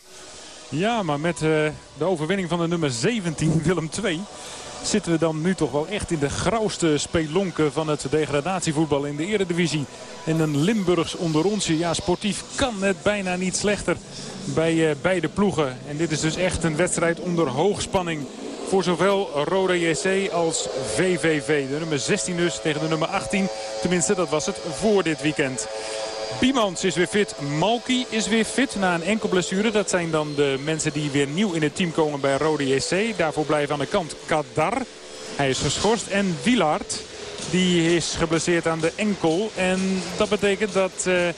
Ja, maar met eh, de overwinning van de nummer 17, Willem II... zitten we dan nu toch wel echt in de grauwste spelonken van het degradatievoetbal in de eredivisie. En een Limburgs onder onsje. Ja, sportief kan het bijna niet slechter bij eh, beide ploegen. En dit is dus echt een wedstrijd onder hoogspanning voor zowel Roda JC als VVV. De nummer 16 dus tegen de nummer 18. Tenminste, dat was het voor dit weekend. Biemans is weer fit. Malki is weer fit na een enkel blessure. Dat zijn dan de mensen die weer nieuw in het team komen bij Rode JC. Daarvoor blijven aan de kant Kadar. Hij is geschorst. En Wilaert. Die is geblesseerd aan de enkel. En dat betekent dat eh, eh,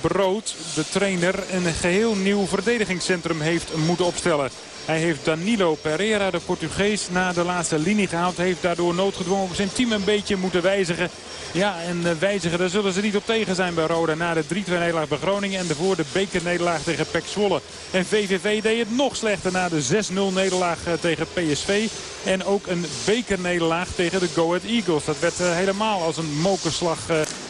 Brood, de trainer, een geheel nieuw verdedigingscentrum heeft moeten opstellen. Hij heeft Danilo Pereira, de Portugees, na de laatste linie gehaald. Heeft daardoor noodgedwongen zijn team een beetje moeten wijzigen. Ja, en eh, wijzigen, daar zullen ze niet op tegen zijn bij Roda. Na de 3-2 nederlaag bij Groningen en daarvoor de bekernederlaag tegen PEC Zwolle. En VVV deed het nog slechter na de 6-0 nederlaag eh, tegen PSV. En ook een bekernederlaag tegen de Go Ahead Eagles. Dat werd eh, helemaal als een mokerslag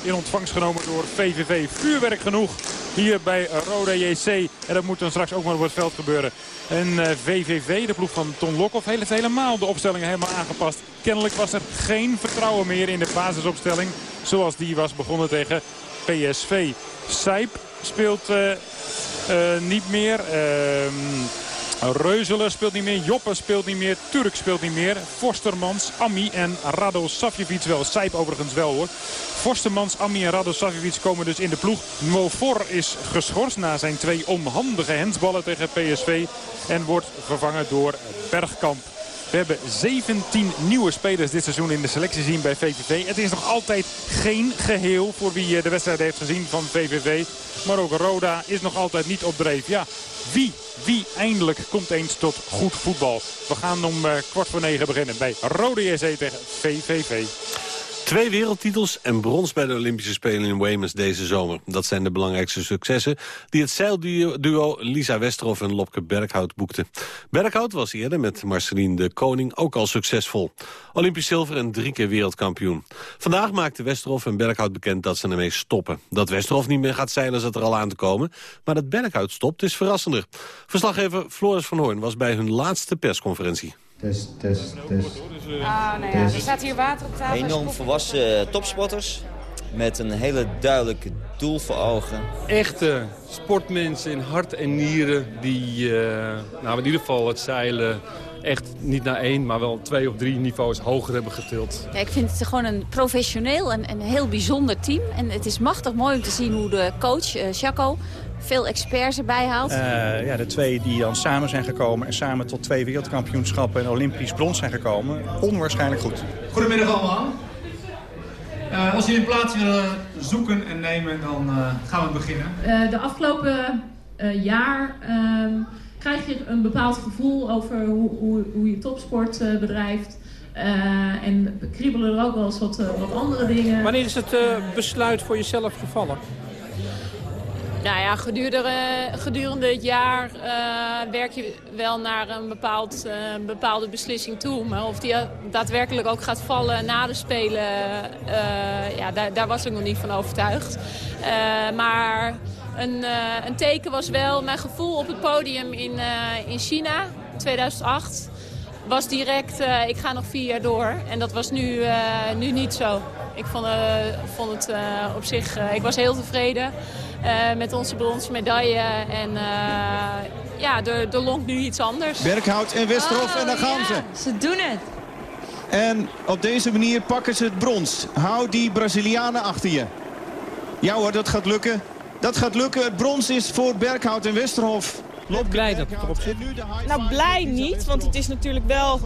in ontvangst genomen door VVV. Vuurwerk genoeg hier bij Roda JC. En dat moet dan straks ook maar op het veld gebeuren. En VVV, de ploeg van Ton Lokhoff, heeft helemaal de opstellingen helemaal aangepast. Kennelijk was er geen vertrouwen meer in de basisopstelling. Zoals die was begonnen tegen PSV. Sijp speelt eh, eh, niet meer. Ehm, Reuzelen speelt niet meer. Joppe speelt niet meer. Turk speelt niet meer. Forstermans, Ami en Rado Savjevic wel. Sijp overigens wel hoor. Forstermans, Ami en Rado Savjevic komen dus in de ploeg. Mofor is geschorst na zijn twee onhandige hensballen tegen PSV. En wordt vervangen door Bergkamp. We hebben 17 nieuwe spelers dit seizoen in de selectie zien bij VVV. Het is nog altijd geen geheel voor wie eh, de wedstrijd heeft gezien van VVV. Maar ook Roda is nog altijd niet op dreef. Ja, wie, wie eindelijk komt eens tot goed voetbal? We gaan om eh, kwart voor negen beginnen bij Roda JC tegen VVV. Twee wereldtitels en brons bij de Olympische Spelen in Weymouth deze zomer. Dat zijn de belangrijkste successen die het zeilduo Lisa Westerhof en Lopke Berghout boekten. Berghout was eerder met Marceline de Koning ook al succesvol. Olympisch zilver en drie keer wereldkampioen. Vandaag maakten Westerhof en Berghout bekend dat ze ermee stoppen. Dat Westerhof niet meer gaat zeilen zat er al aan te komen. Maar dat Berghout stopt is verrassender. Verslaggever Floris van Hoorn was bij hun laatste persconferentie. Test, test, test. Ah, nou ja, er staat hier water op tafel. Enorm volwassen eh, topsporters met een hele duidelijke doel voor ogen. Echte sportmensen in hart en nieren die eh, nou in ieder geval het zeilen echt niet naar één, maar wel twee of drie niveaus hoger hebben getild. Ja, ik vind het gewoon een professioneel en een heel bijzonder team. En het is machtig mooi om te zien hoe de coach, eh Chaco, veel experts erbij haalt. Eh, ja, de twee die dan samen zijn gekomen en samen tot twee wereldkampioenschappen en Olympisch brons zijn gekomen. Onwaarschijnlijk goed. Goedemiddag allemaal. Eh, als jullie een plaats willen zoeken en nemen, dan eh, gaan we beginnen. Eh, de afgelopen eh, jaar ehm, krijg je een bepaald gevoel over hoe, hoe, hoe je topsport eh, bedrijft. Eh, en kriebelen er ook wel eens wat, eh, wat andere dingen. Wanneer is het eh, besluit voor jezelf gevallen? Nou ja, gedurende, gedurende het jaar eh, werk je wel naar een bepaald, eh, bepaalde beslissing toe. Maar of die daadwerkelijk ook gaat vallen na de Spelen, eh, ja, daar, daar was ik nog niet van overtuigd. Eh, maar een, eh, een teken was wel mijn gevoel op het podium in, eh, in China, 2008 was direct, eh, ik ga nog vier jaar door. En dat was nu, eh, nu niet zo. Ik vond, eh, vond het eh, op zich, eh, ik was heel tevreden eh, met onze bronzen medaille. En eh, ja, er, er lonkt nu iets anders. Berghout en Westerhof en daar gaan ze. Ze doen het. En op deze manier pakken ze het brons. Hou die Brazilianen achter je. Ja hoor, dat gaat lukken. Dat gaat lukken. Het brons is voor Berghout en Westerhof. Blij dat het erop zit. Nou, blij niet, want het is natuurlijk wel...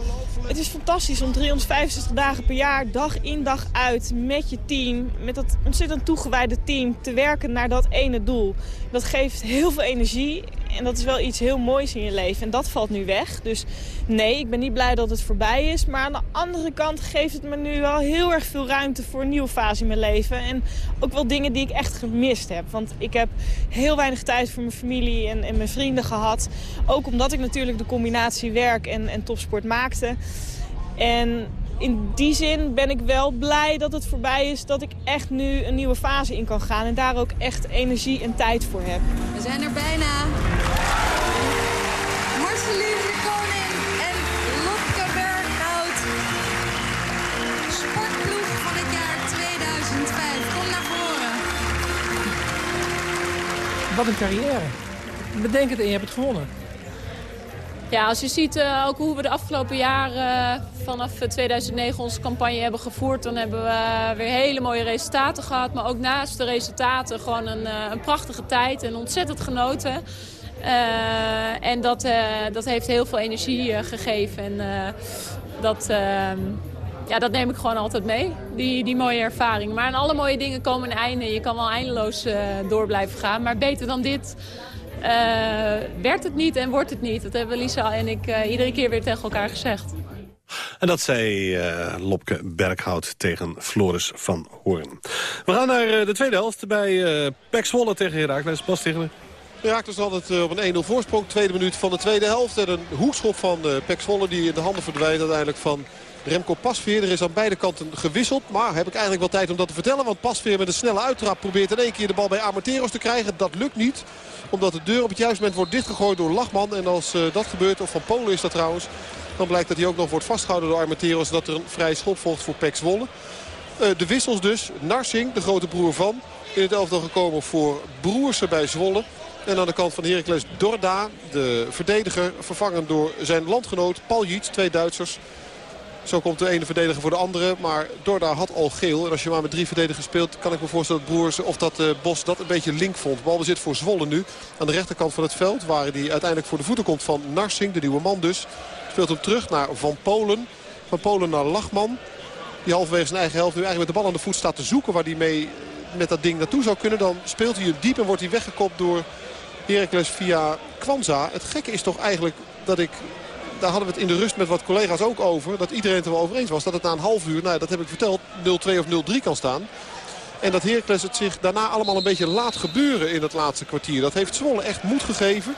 Het is fantastisch om 365 dagen per jaar, dag in dag uit, met je team... met dat ontzettend toegewijde team, te werken naar dat ene doel. Dat geeft heel veel energie en dat is wel iets heel moois in je leven. En dat valt nu weg. Dus nee, ik ben niet blij dat het voorbij is. Maar aan de andere kant geeft het me nu wel heel erg veel ruimte voor een nieuwe fase in mijn leven. En ook wel dingen die ik echt gemist heb. Want ik heb heel weinig tijd voor mijn familie en, en mijn vrienden gehad. Ook omdat ik natuurlijk de combinatie werk en, en topsport maakte. En in die zin ben ik wel blij dat het voorbij is. Dat ik echt nu een nieuwe fase in kan gaan. En daar ook echt energie en tijd voor heb. We zijn er bijna. Marceline de Koning en Lopke Berghout. Sportploeg van het jaar 2005. Kom naar voren. Wat een carrière. Bedenk het en je hebt het gewonnen. Ja, als je ziet eh, ook hoe we de afgelopen jaren eh, vanaf eh, 2009 onze campagne hebben gevoerd... dan hebben we weer hele mooie resultaten gehad. Maar ook naast de resultaten gewoon een, eh, een prachtige tijd en ontzettend genoten. Eh, en dat, eh, dat heeft heel veel energie eh, gegeven. En eh, dat, ehm, ja, dat neem ik gewoon altijd mee, die, die mooie ervaring. Maar aan alle mooie dingen komen een einde. Je kan wel eindeloos eh, door blijven gaan. Maar beter dan dit eh, werd het niet en wordt het niet. Dat hebben Lisa en ik eh, iedere keer weer tegen elkaar gezegd. En dat zei eh, Lopke Berghout tegen Floris van Hoorn. We gaan naar eh, de tweede helft bij uh, Pek Zwolle tegen Heracles. Bas tegen Herakles had het eh, op een 1-0 voorsprong. Tweede minuut van de tweede helft. En een hoekschop van uh, Pek Zwolle die in de handen verdwijnt uiteindelijk van Remco Pasveer. Er is aan beide kanten gewisseld. Maar heb ik eigenlijk wel tijd om dat te vertellen. Want Pasveer met een snelle uittrap probeert in één keer de bal bij Amarteros te krijgen. Dat lukt niet. Omdat de deur op het juiste moment wordt dichtgegooid door Lachman. En als uh, dat gebeurt, of van Polen is dat trouwens... dan blijkt dat hij ook nog wordt vastgehouden door Armenteros. En dat er een vrije schop volgt voor Pek Zwolle. Uh, de wissels dus. Narsing, de grote broer van. In het elftal gekomen voor Broersen bij Zwolle. En aan de kant van Heracles Dorda, de verdediger, vervangen door zijn landgenoot Paljic, twee Duitsers. Zo komt de ene verdediger voor de andere. Maar Dorda had al geel. En als je maar met drie verdedigers speelt, kan ik me voorstellen dat Broers of dat uh, Bos dat een beetje link vond. Balbezit voor Zwolle nu. Aan de rechterkant van het veld, waar hij uiteindelijk voor de voeten komt van Narsing, de nieuwe man dus. Speelt hem terug naar Van Polen. Van Polen naar Lachman. Die halverwege zijn eigen helft nu eigenlijk met de bal aan de voet staat te zoeken waar hij mee met dat ding naartoe zou kunnen. Dan speelt hij hem diep en wordt hij weggekopt door Heracles via Kwanza. Het gekke is toch eigenlijk dat ik... Daar hadden we het in de rust met wat collega's ook over. Dat iedereen het er wel over eens was. Dat het na een half uur, nou dat heb ik verteld, 0-2 of 0-3 kan staan. En dat Heracles het zich daarna allemaal een beetje laat gebeuren in het laatste kwartier. Dat heeft Zwolle echt moed gegeven.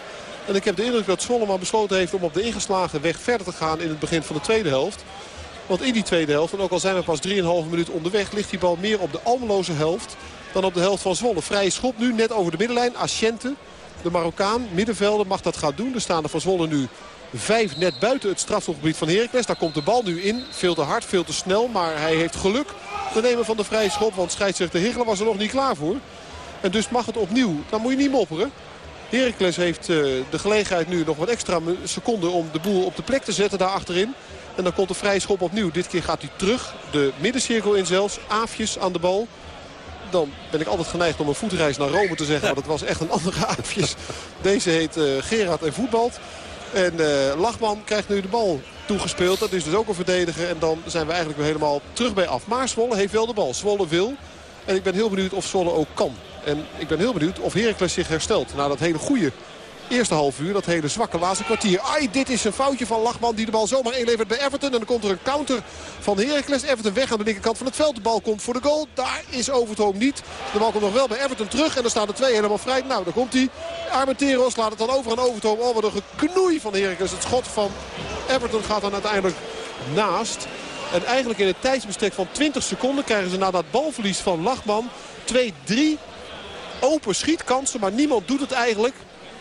En ik heb de indruk dat Zwolle maar besloten heeft om op de ingeslagen weg verder te gaan in het begin van de tweede helft. Want in die tweede helft, en ook al zijn we pas 3,5 minuut onderweg... ligt die bal meer op de Almeloze helft dan op de helft van Zwolle. Vrije schop nu net over de middenlijn. Asciente, de Marokkaan, middenvelder, mag dat gaan doen. Er staan er van Zwolle nu vijf net buiten het strafschopgebied van Heracles. Daar komt de bal nu in. Veel te hard, veel te snel. Maar hij heeft geluk te nemen van de vrije schop. Want scheidsrechter Higgelen was er nog niet klaar voor. En dus mag het opnieuw. Dan moet je niet mopperen. Heracles heeft uh, de gelegenheid nu nog wat extra seconden om de boel op de plek te zetten daar achterin. En dan komt de vrije schop opnieuw. Dit keer gaat hij terug. De middencirkel in zelfs. Aafjes aan de bal. Dan ben ik altijd geneigd om een voetreis naar Rome te zeggen. Want het was echt een andere Aafjes. Deze heet uh, Gerard en voetbalt. En uh, Lachman krijgt nu de bal toegespeeld. Dat is dus ook een verdediger. En dan zijn we eigenlijk weer helemaal terug bij af. Maar Zwolle heeft wel de bal. Zwolle wil. En ik ben heel benieuwd of Zwolle ook kan. En ik ben heel benieuwd of Heracles zich herstelt. Na dat hele goede eerste half uur. Dat hele zwakke laatste kwartier. Ai, dit is een foutje van Lachman die de bal zomaar inlevert bij Everton. En dan komt er een counter van Heracles. Everton weg aan de linkerkant van het veld. De bal komt voor de goal. Daar is Overtoom niet. De bal komt nog wel bij Everton terug. En dan staan de twee helemaal vrij. Nou, daar komt hij. Armenteros laat het dan over aan Overtoom. Oh, wat een geknoei van Heracles. Het schot van Everton gaat dan uiteindelijk naast. En eigenlijk in het tijdsbestek van 20 seconden krijgen ze na dat balverlies van Lachman 2-3 open schietkansen. Maar niemand doet het eigenlijk.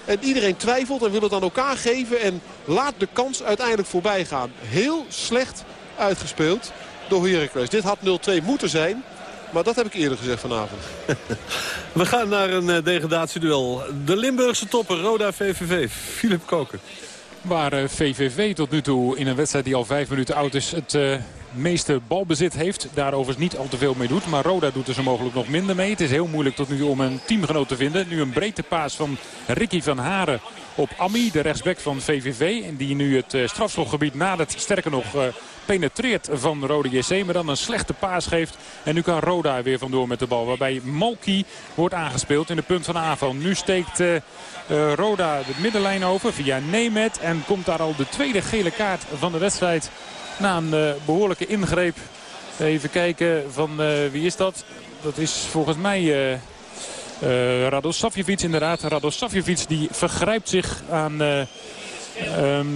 En iedereen twijfelt en wil het aan elkaar geven. En laat de kans uiteindelijk voorbij gaan. Heel slecht uitgespeeld door Heracles. Dit had 0-2 moeten zijn. Maar dat heb ik eerder gezegd vanavond. We gaan naar een eh, degradatieduel. De Limburgse topper, Roda VVV. Philip Koken. Waar eh, VVV tot nu toe in een wedstrijd die al vijf minuten oud is... het eh, meeste balbezit heeft. Daar overigens niet al te veel mee doet. Maar Roda doet er zo mogelijk nog minder mee. Het is heel moeilijk tot nu om een teamgenoot te vinden. Nu een breedte paas van Ricky van Haren op Ami, de rechtsback van VVV. En die nu het eh, strafschopgebied nadert. Sterker nog... eh, penetreert van Roda JC. Maar dan een slechte paas geeft. En nu kan Roda weer vandoor met de bal. Waarbij Malki wordt aangespeeld in de punt van de aanval. Nu steekt eh, Roda de middenlijn over via Nemet. En komt daar al de tweede gele kaart van de wedstrijd. Na een eh, behoorlijke ingreep. Even kijken van wie is dat? Dat is volgens mij... eh eh Radosavjevic inderdaad. Radosavjevic die vergrijpt zich aan... ehm,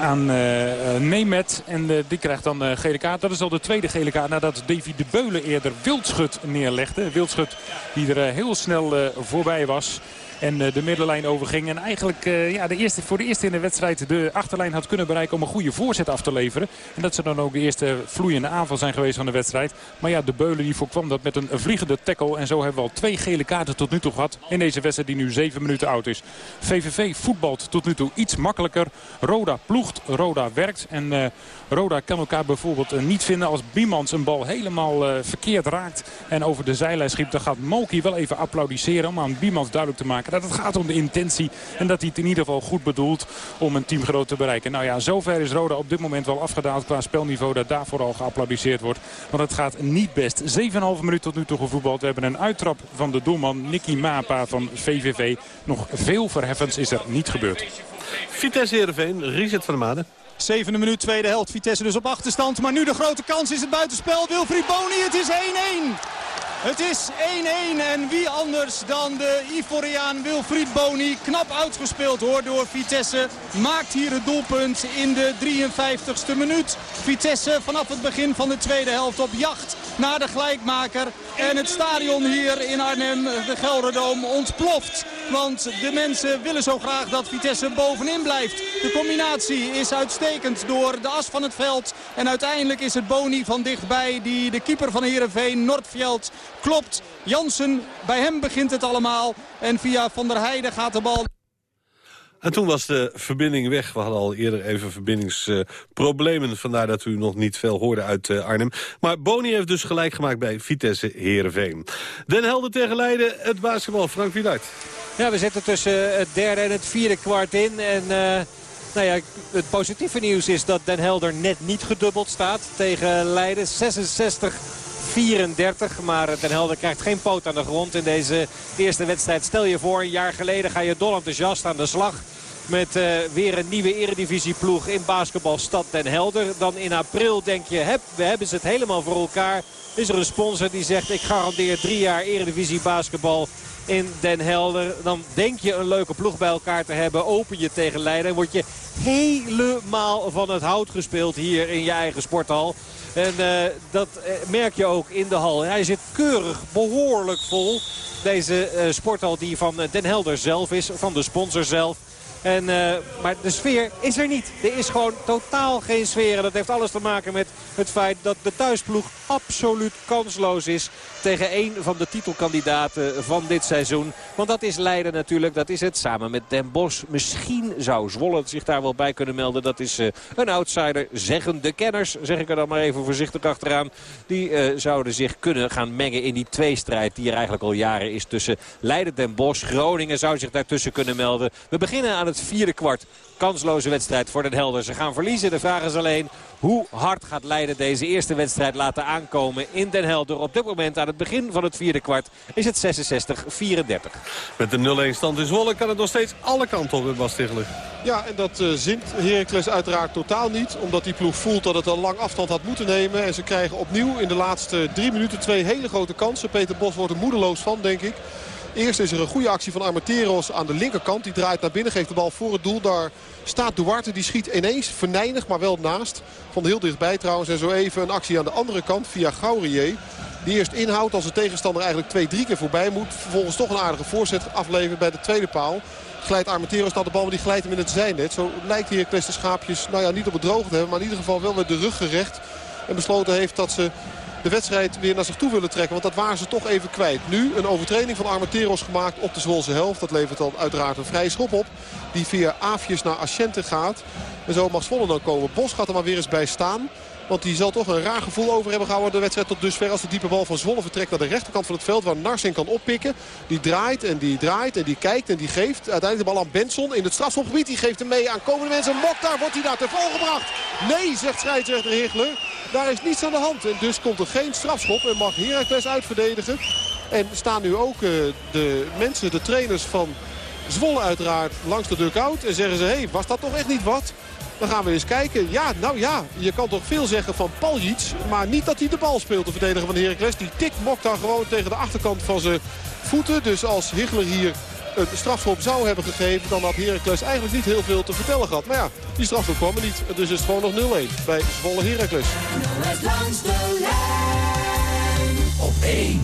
aan eh, Nemet. En die krijgt dan eh, gele kaart. Dat is al de tweede gele kaart nadat Davy de Beulen eerder Wildschut neerlegde. Wildschut die er heel snel voorbij was. En eh, de middenlijn overging. En eigenlijk eh, ja, de eerste, voor de eerste in de wedstrijd de achterlijn had kunnen bereiken om een goede voorzet af te leveren. En dat ze dan ook de eerste vloeiende aanval zijn geweest van de wedstrijd. Maar ja, de Beulen die voorkwam dat met een vliegende tackle. En zo hebben we al twee gele kaarten tot nu toe gehad in deze wedstrijd die nu zeven minuten oud is. VVV voetbalt tot nu toe iets makkelijker. Roda ploegt, Roda werkt. En eh, Roda kan elkaar bijvoorbeeld eh, niet vinden als Biemans een bal helemaal eh, verkeerd raakt. En over de zijlijn schiet. Dan gaat Moki wel even applaudisseren om aan Biemans duidelijk te maken dat het gaat om de intentie. En dat hij het in ieder geval goed bedoelt om een teamgenoot te bereiken. Nou ja, zover is Roda op dit moment wel afgedaald qua spelniveau. Dat daarvoor al geapplaudisseerd wordt. Want het gaat niet best. 7,5 minuut tot nu toe gevoetbald. We hebben een uittrap van de doelman Nicky Mapa van VVV. Nog veel verheffends is er niet gebeurd. Vitesse Heerenveen, Richard van der Maden. Zevende minuut, tweede helft. Vitesse dus op achterstand. Maar nu de grote kans is het buitenspel. Wilfried Boni, het is 1-1. Het is 1-1 en wie anders dan de Ivoriaan Wilfried Boni. Knap uitgespeeld hoor door Vitesse. Maakt hier het doelpunt in de 53ste minuut. Vitesse vanaf het begin van de tweede helft op jacht naar de gelijkmaker. En het stadion hier in Arnhem, de Gelderdoom, ontploft. Want de mensen willen zo graag dat Vitesse bovenin blijft. De combinatie is uitstekend door de as van het veld. En uiteindelijk is het Boni van dichtbij die de keeper van Heerenveen, Nordveld, klopt. Jansen, bij hem begint het allemaal. En via Van der Heijden gaat de bal... En toen was de verbinding weg. We hadden al eerder even verbindingsproblemen. vandaar dat u nog niet veel hoorde uit eh, Arnhem. Maar Boni heeft dus gelijk gemaakt bij Vitesse Heerenveen. Den Helder tegen Leiden, het basketbal. Frank Wieluid. Ja, we zitten tussen het derde en het vierde kwart in. En eh, nou ja, het positieve nieuws is dat Den Helder net niet gedubbeld staat tegen Leiden. 66 34. Maar Den Helder krijgt geen poot aan de grond in deze eerste wedstrijd. Stel je voor, een jaar geleden ga je dol enthousiast aan de slag. Met uh, weer een nieuwe eredivisieploeg in basketbalstad Den Helder. Dan in april denk je, we hebben ze het helemaal voor elkaar. Is er een sponsor die zegt, ik garandeer drie jaar eredivisie basketbal in Den Helder. Dan denk je een leuke ploeg bij elkaar te hebben. Open je tegen Leiden. Word je helemaal van het hout gespeeld hier in je eigen sporthal. En uh, dat uh, merk je ook in de hal. Hij zit keurig, behoorlijk vol. Deze uh, sporthal die van Den Helder zelf is, van de sponsor zelf. En, uh, maar de sfeer is er niet. Er is gewoon totaal geen sfeer. En dat heeft alles te maken met het feit dat de thuisploeg absoluut kansloos is tegen een van de titelkandidaten van dit seizoen. Want dat is Leiden natuurlijk. Dat is het samen met Den Bosch. Misschien zou Zwolle zich daar wel bij kunnen melden. Dat is uh, een outsider. Zeggen de kenners, zeg ik er dan maar even voorzichtig achteraan. Die uh, zouden zich kunnen gaan mengen in die tweestrijd die er eigenlijk al jaren is tussen Leiden, Den Bosch. Groningen zou zich daartussen kunnen melden. We beginnen aan het vierde kwart. Kansloze wedstrijd voor Den Helder. Ze gaan verliezen. De vraag is alleen hoe hard gaat Leiden deze eerste wedstrijd laten aankomen in Den Helder. Op dit moment aan het begin van het vierde kwart is het 66-34. Met de 0-1 stand in Zwolle kan het nog steeds alle kanten op, Bas Tichelen. Ja, en dat uh, zint Heracles uiteraard totaal niet. Omdat die ploeg voelt dat het al lang afstand had moeten nemen. En ze krijgen opnieuw in de laatste drie minuten twee hele grote kansen. Peter Bos wordt er moedeloos van, denk ik. Eerst is er een goede actie van Armenteros aan de linkerkant. Die draait naar binnen, geeft de bal voor het doel. Daar staat Duarte, die schiet ineens verneinig, maar wel naast. Van heel dichtbij trouwens. En zo even een actie aan de andere kant via Gaurier. Die eerst inhoudt als de tegenstander eigenlijk twee, drie keer voorbij moet. Vervolgens toch een aardige voorzet afleveren bij de tweede paal. Glijdt Armenteros naar de bal, maar die glijdt hem in het zijnet. Zo lijkt hier de Schaapjes nou ja, niet op het droog te hebben. Maar in ieder geval wel met de rug gerecht. En besloten heeft dat ze de wedstrijd weer naar zich toe willen trekken. Want dat waren ze toch even kwijt. Nu een overtreding van Armenteros gemaakt op de Zwolse helft. Dat levert dan uiteraard een vrije schop op. Die via Aafjes naar Asciente gaat. En zo mag Zwolle dan komen. Bos gaat er maar weer eens bij staan. Want die zal toch een raar gevoel over hebben gehouden de wedstrijd tot dusver. Als de diepe bal van Zwolle vertrekt naar de rechterkant van het veld. Waar Narsing kan oppikken. Die draait en die draait en die kijkt en die geeft. Uiteindelijk de bal aan Benson in het strafschopgebied. Die geeft hem mee aan komende mensen. Mokhtar wordt hij daar te vol gebracht. Nee, zegt scheidsrechter Higler. Daar is niets aan de hand. En dus komt er geen strafschop. En mag Heracles uitverdedigen. En staan nu ook uh, de mensen, de trainers van Zwolle uiteraard langs de dugout. En zeggen ze, hé, hey, was dat toch echt niet wat? Dan gaan we eens kijken. Ja, nou ja, je kan toch veel zeggen van Paljic. Maar niet dat hij de bal speelt, de verdediger van Heracles. Die tikt Mokhtar gewoon tegen de achterkant van zijn voeten. Dus als Higler hier een strafschop zou hebben gegeven... dan had Heracles eigenlijk niet heel veel te vertellen gehad. Maar ja, die strafschop kwam er niet. Dus is het gewoon nog 0-1 bij Zwolle Heracles. Langs de lijn op 1.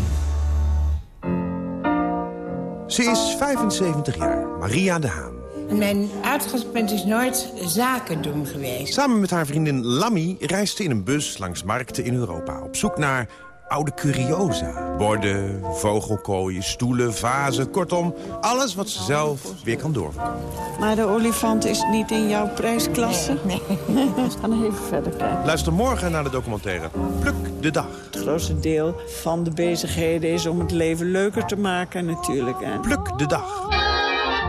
Ze is 75 jaar, Maria de Haan. Mijn uitgangspunt is nooit zaken doen geweest. Samen met haar vriendin Lammy reist ze in een bus langs markten in Europa... op zoek naar oude curiosa. Borden, vogelkooien, stoelen, vazen, kortom... alles wat ze zelf weer kan doorverkopen. Maar de olifant is niet in jouw prijsklasse? Nee. We gaan even verder kijken. Luister morgen naar de documentaire Pluk de Dag. Het grootste deel van de bezigheden is om het leven leuker te maken natuurlijk. En... Pluk de Dag.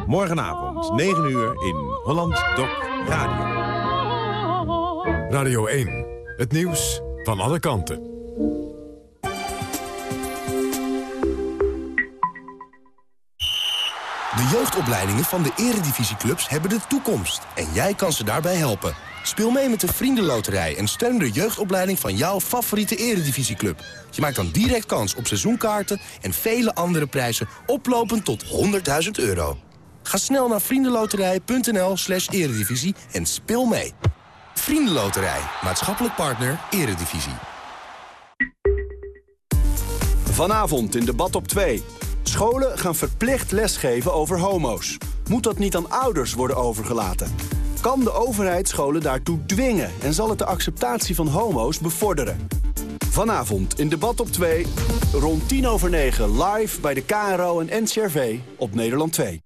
Morgenavond, 9 uur in Holland Doc Radio. Radio 1. Het nieuws van alle kanten. De jeugdopleidingen van de eredivisieclubs hebben de toekomst. En jij kan ze daarbij helpen. Speel mee met de Vriendenloterij en steun de jeugdopleiding van jouw favoriete eredivisieclub. Je maakt dan direct kans op seizoenkaarten en vele andere prijzen oplopend tot 100.000 euro. Ga snel naar vriendenloterij.nl slash eredivisie en speel mee. Vriendenloterij, maatschappelijk partner, eredivisie. Vanavond in debat op 2. Scholen gaan verplicht lesgeven over homo's. Moet dat niet aan ouders worden overgelaten? Kan de overheid scholen daartoe dwingen en zal het de acceptatie van homo's bevorderen? Vanavond in debat op 2, rond 10 over 9 live bij de KRO en NCRV op Nederland 2.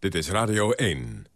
Dit is Radio 1.